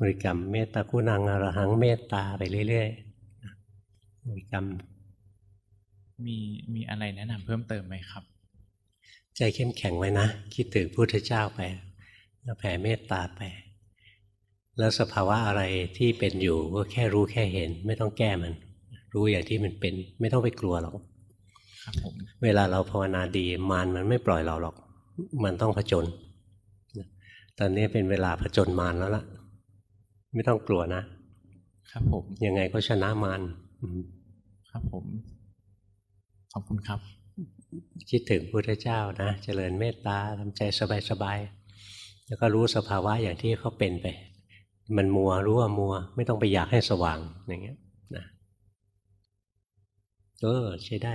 บริกรรมเมตตาคุณังอรหังเมตตาไปเรื่อยๆบริกรรม มีมีอะไรแนะนำเพิ่มเติมไหมครับ ใจเข้มแข็งไว้นะ คิดถึงพุทธเจ้าไป แล้วแผ่เมตตาไป แล้วสภาวะอะไรที่เป็นอยู่ก็แค่รู้แค่เห็น ไม่ต้องแก้มัน รู้อย่างที่มันเป็น ไม่ต้องไปกลัวหรอกครับผมเวลาเราภาวนาดีมารมันไม่ปล่อยเราหรอก มันต้องผจญตอนนี้เป็นเวลาผจญมารแล้วล่ะ ไม่ต้องกลัวนะ ครับผม ยังไงก็ชนะมารอืมครับผม ขอบคุณครับ คิดถึงพุทธเจ้านะเจริญเมตตาทำใจสบายๆแล้วก็รู้สภาวะอย่างที่เขาเป็นไป มันมัวรู้ว่ามัว ไม่ต้องไปอยากให้สว่างอย่างเงี้ยนะเออใช้ได้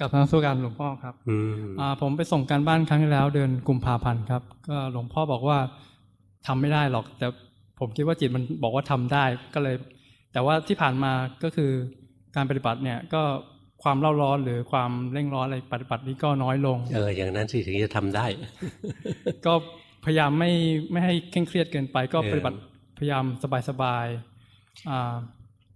กับทางสุการหลวงพ่อครับอืมอ่าผมไปส่งการบ้านครั้งที่แล้วเดือนกุมภาพันธ์ครับ ก็หลวงพ่อบอกว่าทำไม่ได้หรอก แต่ผมคิดว่าจิตมันบอกว่าทำได้ก็เลย แต่ว่าที่ผ่านมาก็คือการปฏิบัติเนี่ยก็ความเล่าร้อนหรือความเร่งร้อนอะไรปฏิบัตินี้ก็น้อยลง เอออย่างนั้นสิถึงจะทำได้ ก็พยายามไม่ไม่ให้เคร่งเครียดเกินไป ก็เออปฏิบัติพยายามสบายๆอ่า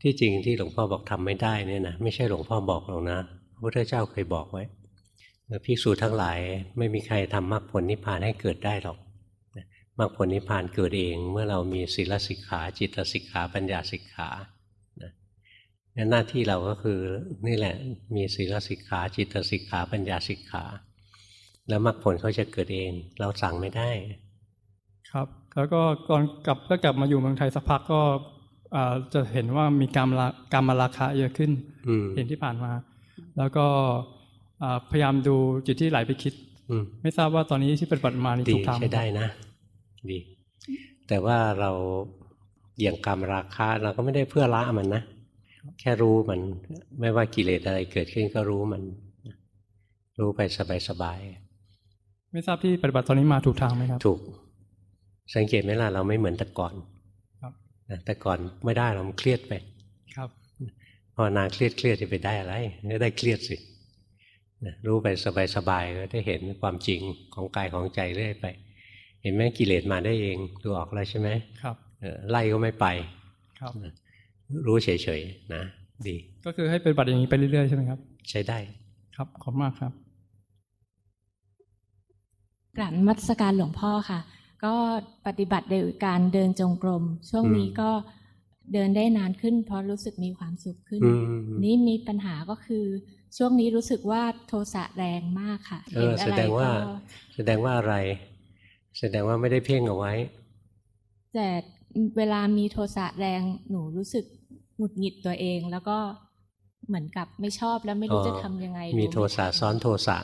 ที่จริงที่หลวงพ่อบอกทำไม่ได้เนี่ยนะไม่ใช่หลวงพ่อบอกหรอกนะ พระพุทธเจ้าเคยบอกไว้ว่าภิกษุทั้งหลายไม่มีใครทำมรรคผลนิพพานให้เกิดได้หรอกมรรคผลนิพพานเกิดเอง เมื่อเรามีศีลสิกขา จิตสิกขาปัญญาสิกขานะงั้นหน้าที่เราก็คือนี่แหละมีศีลสิกขาจิตสิกขาปัญญาสิกขา แล้วมรรคผลเขาจะเกิดเอง เราสั่งไม่ได้ ครับแล้วก็ก่อนกลับก็กลับมาอยู่เมืองไทยสักพักก็อ่าจะเห็นว่ามีการละการมาราคาเยอะขึ้นอืมเห็นที่ผ่านมา แล้วก็อ่าพยายามดูจิตที่ไหลไปคิดอืมไม่ทราบว่าตอนนี้ที่ปฏิบัติมานี่ดีถูกทางหมใช้ได้นะ ดี แต่ว่าเราอย่างกรรมราคะเราก็ไม่ได้เพื่อละมันนะแค่รู้มันไม่ว่ากิเลสอะไรเกิดขึ้นก็รู้มัน รู้ไปสบายไม่ทราบที่ปฏิบัติตอนนี้มาถูกทางไหมครับๆถูก สังเกตไหมล่ะเราไม่เหมือนแต่ก่อนครับนะแต่ก่อนไม่ได้เราเครียดไปครับ พอนานเครียดเครียดจะไปได้อะไรก็ได้เครียดสินะรู้ไปสบายๆก็ได้เห็นความจริงของกายของใจเรื่อยไป เห็นไหมกิเลสมาได้เองดูออกแล้วใช่ไหมครับเออไล่ก็ไม่ไปครับรู้เฉยๆนะ ดี ก็คือให้ปฏิบัติอย่างนี้ไปเรื่อยๆใช่ไหมครับ ใช้ได้ครับขอบคุณมากครับกราบนมัสการหลวงพ่อค่ะ ก็ปฏิบัติโดยการเดินจงกรม ช่วงนี้อืมก็ เดินได้นานขึ้น เพราะรู้สึกมีความสุขขึ้นอืมนี่มีปัญหาก็คือ ช่วงนี้รู้สึกว่าโทสะแรงมากค่ะเอห็นออะแสไรดงว่าก็แสดงว่าอะไร แสดงว่าไม่ได้เพ่งเอาไว้ แต่เวลามีโทสะแรงหนูรู้สึกหงุดหงิดตัวเอง แล้วก็เหมือนกับไม่ชอบแล้วไม่รู้จะทำยังไง มีรู้โทสะไทัซ้อนโทสะ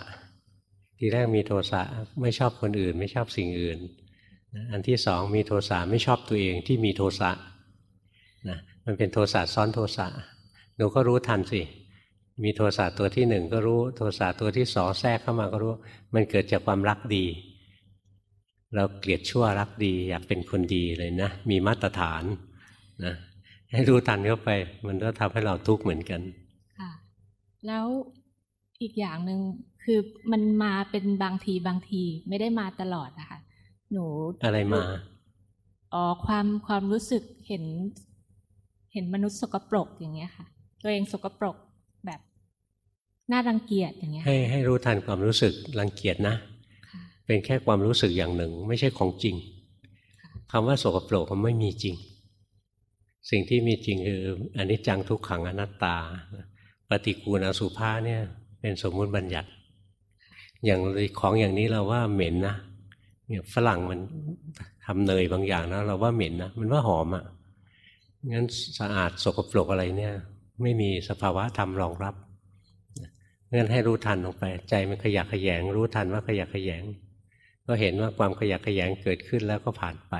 ทีแรกมีโทสะไม่ชอบคนอื่น ไม่ชอบสิ่งอื่นนะอันที่สองมีโทสะไม่ชอบตัวเองที่มีโทสะ นะมันเป็นโทสะซ้อนโทสะหนูก็รู้ทันสิมีโทสะตัวที่หนึ่งก็รู้โทสะตัวที่สองแทรกเข้ามาก็รู้ มันเกิดจากความรักดี เราเกลียดชั่วรักดี อยากเป็นคนดีเลยนะ มีมาตรฐานนะให้รู้ทันเข้าไป มันก็ทำให้เราทุกข์เหมือนกันค่ะแล้วอีกอย่างหนึ่งคือมันมาเป็นบางทีบางที ไม่ได้มาตลอดอะค่ะหนูอะไรมาอ๋อความความรู้สึกเห็น เห็นมนุษย์สกปรกอย่างเงี้ยค่ะ ตัวเองสกปรกแบบน่ารังเกียจอย่างเงี้ยให้ให้รู้ทันความรู้สึกรังเกียจนะค่ะเป็นแค่ความรู้สึกอย่างหนึ่ง ไม่ใช่ของจริงคำว่าโสกโปรกมันไม่มีจริง สิ่งที่มีจริงคืออนิจจังทุกขังอนัตตา ปฏิกูลอสุภาเนี่ยเป็นสมมุติบัญญัติ อย่างของอย่างนี้เราว่าเหม็นนะเนี่ยฝรั่งมันทำเนยบางอย่างนะเราว่าเหม็นนะมันว่าหอมอะ่ะ งั้นสะอาดสกปรกอะไรเนี่ย ไม่มีสภาวะธรรมรองรับงั้นให้รู้ทันลงไป ใจมันขยักขยง รู้ทันว่าขยักขยง ก็เห็นว่าความขยักขยงเกิดขึ้นแล้วก็ผ่านไป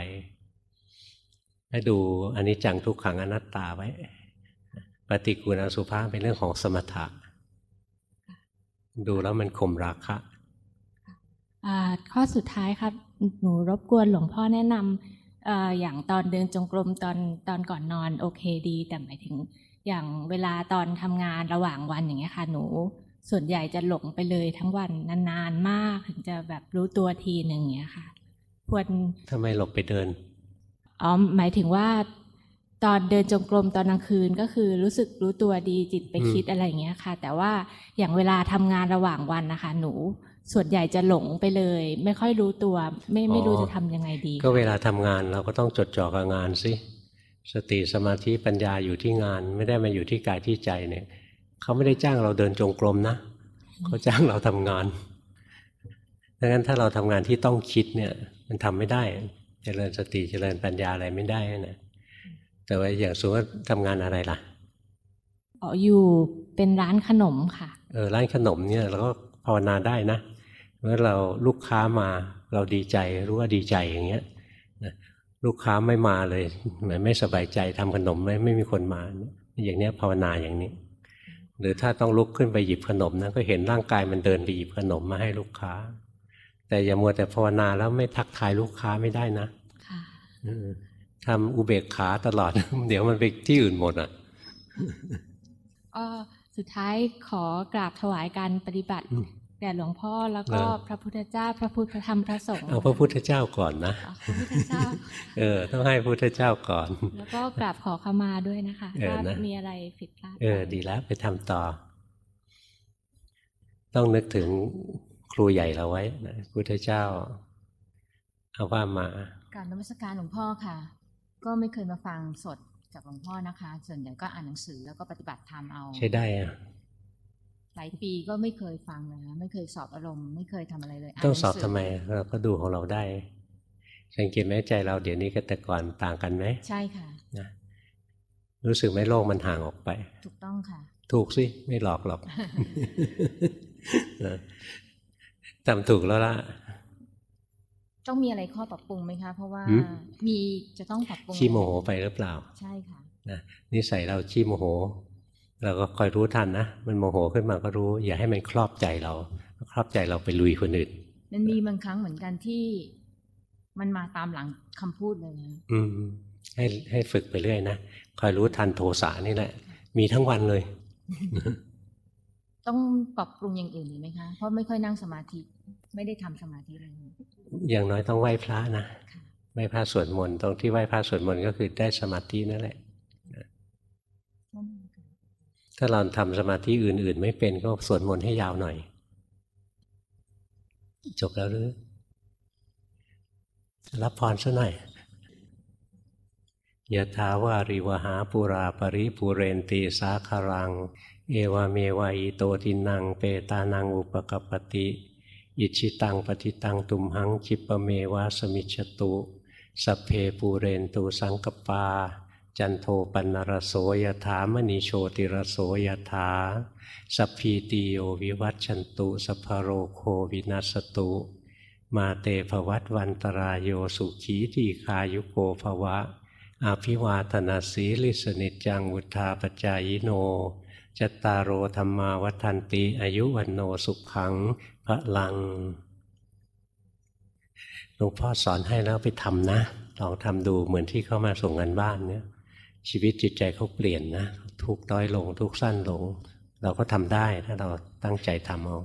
ให้ดูอันิจจังทุกขังอนัตตาไว้ ปฏิกูลอสุภาเป็นเรื่องของสมถะ ดูแล้วมันข่มราคะข้อสุดท้ายครับ หนูรบกวนหลวงพ่อแนะนำ ออย่างตอนเดินจงกรมตอนตอนก่อนนอนโอเคดี แต่หมายถึงอย่างเวลาตอนทำงานระหว่างวันอย่างเงี้ยค่ะหนู ส่วนใหญ่จะหลงไปเลยทั้งวันนานๆมากถึงจะแบบรู้ตัวทีหนึ่งเงี้ยค่ะควรทำไมหลงไปเดินอ๋อหมายถึงว่า ตอนเดินจงกรมตอนกลางคืนก็คือรู้สึกรู้ตัวดีจิตไปคิดอะไรอย่างเงี้ยค่ะ แต่ว่าอย่างเวลาทำงานระหว่างวันนะคะ หนู ส่วนใหญ่จะหลงไปเลย ไม่ค่อยรู้ตัว ไม่ไม่รู้จะทํำยังไงดี ก็เวลาทำงานเราก็ต้องจดจ่อกับงานสิสติสมาธิปัญญาอยู่ที่งาน ไม่ได้มาอยู่ที่กายที่ใจเนี่ยเขาไม่ได้จ้างเราเดินจงกรมนะเขาจ้างเราทำงานดังนั้นถ้าเราทำงานที่ต้องคิดเนี่ยมันทำไม่ได้เจริญสติเจริญปัญญาอะไรไม่ได้นะแต่ว่าอย่างสมมติทำงานอะไรล่ะอ๋ออยู่เป็นร้านขนมค่ะ เออร้านขนมเนี่ยเราก็ภาวนาได้นะ เมื่อเราลูกค้ามาเราดีใจรู้ว่าดีใจอย่างเงี้ยลูกค้าไม่มาเลยหมายไม่สบายใจทำขนมไม่ไม่มีคนมา อย่างเนี้ยภาวนาอย่างนี้ หรือถ้าต้องลุกขึ้นไปหยิบขนมนะก็เห็นร่างกายมันเดินไปหยิบขนมมาให้ลูกค้า แต่อย่ามัวแต่ภาวนาแล้วไม่ทักทายลูกค้าไม่ได้นะทำอุเบกขาตลอด เดี๋ยวมันไปที่อื่นหมดอะสุดท้ายขอกราบถวายการปฏิบัติ แด่หลวงพ่อแล้วก็พระพุทธเจ้า พระพุทธธรรมพระสงฆ์เอาพระพุทธเจ้าก่อนนะพระพุทธเจ้าเออต้องให้พุทธเจ้าก่อน แล้วก็กราบขอขมาด้วยนะคะถ้ามีอะไรผิดพลาดเออดีแล้วไปทำต่อ ต้องนึกถึงครูใหญ่เราไว้นะพุทธเจ้าเอาว่ามาการนมัสการหลวงพ่อค่ะ ก็ไม่เคยมาฟังสดจากหลวงพ่อนะคะ ส่วนใหญ่ก็อ่านหนังสือแล้วก็ปฏิบัติธรรมเอา ใช่ได้อะ หลายปีก็ไม่เคยฟังเลยนะไม่เคยสอบอารมณ์ ไม่เคยทำอะไรเลยต้องสอบทำไมเราก็ดูของเราได้ สังเกตไหมใจเราเดี๋ยวนี้กับแต่ก่อนต่างกันไหมใช่ค่ะนะรู้สึกไหมโลกมันห่างออกไป ถูกต้องค่ะ ถูกสิไม่หลอกหรอกทำถูกแล้วล่ะต้องมีอะไรข้อปรับปรุงไหมคะ เพราะว่ามีจะต้องปรับปรุงขี้โมโหไปหรือเปล่า ใช่ค่ะนะนิสัยเราขี้โมโห เราก็คอยรู้ทันนะ มันโมโหขึ้นมาก็รู้ อย่าให้มันครอบใจเราครอบใจเราไปลุยคนอื่น มันมีบางครั้งเหมือนกันที่มันมาตามหลังคำพูดเลยนะอืม ให้ให้ฝึกไปเรื่อยนะคอยรู้ทันโทสะนี่แหละ มีทั้งวันเลย ต้องปรับปรุงอย่างอื่นไหมคะ เพราะไม่ค่อยนั่งสมาธิ ไม่ได้ทำสมาธิเลยอย่างน้อยต้องไหว้พระนะไหว้พระสวดมนต์ตรงที่ไหว้พระสวดมนต์ก็คือได้สมาธินั่นแหละ ถ้าเราทำสมาธิอื่น ๆ ไม่เป็นก็สวดมนต์ให้ยาวหน่อย จบแล้วหรือ รับพรซะหน่อยยะถาวาริวหาปุราปริปุเรนตีสาคารัง เอวเมวายโตตินังเปตานังอุปกปติ อิชิตังปฏิตังตุมหังคิปเมวาสมิจตุ สัพเพปูเรนตูสังกปา จันโทปันรโสยถามณีโชติรโสยถาสัพพีติโยวิวัตชันตุสัพโรโควินัสตุ มาเตภวัตวันตรายโยสุขีทีคายุโกภวะ อาภิวาธนาสีลิสนิจังวุธาปจายโนจตารโอธรรมาวัันติอายุวันโนสุขังพระลังหลวงพ่อสอนให้แล้วไปทำนะ ลองทำดูเหมือนที่เข้ามาส่งกันบ้านเนี่ย ชีวิตจิตใจเขาเปลี่ยนนะทุกน้อยลง ทุกสั้นลง เราก็ทำได้ถ้าเราตั้งใจทำเอา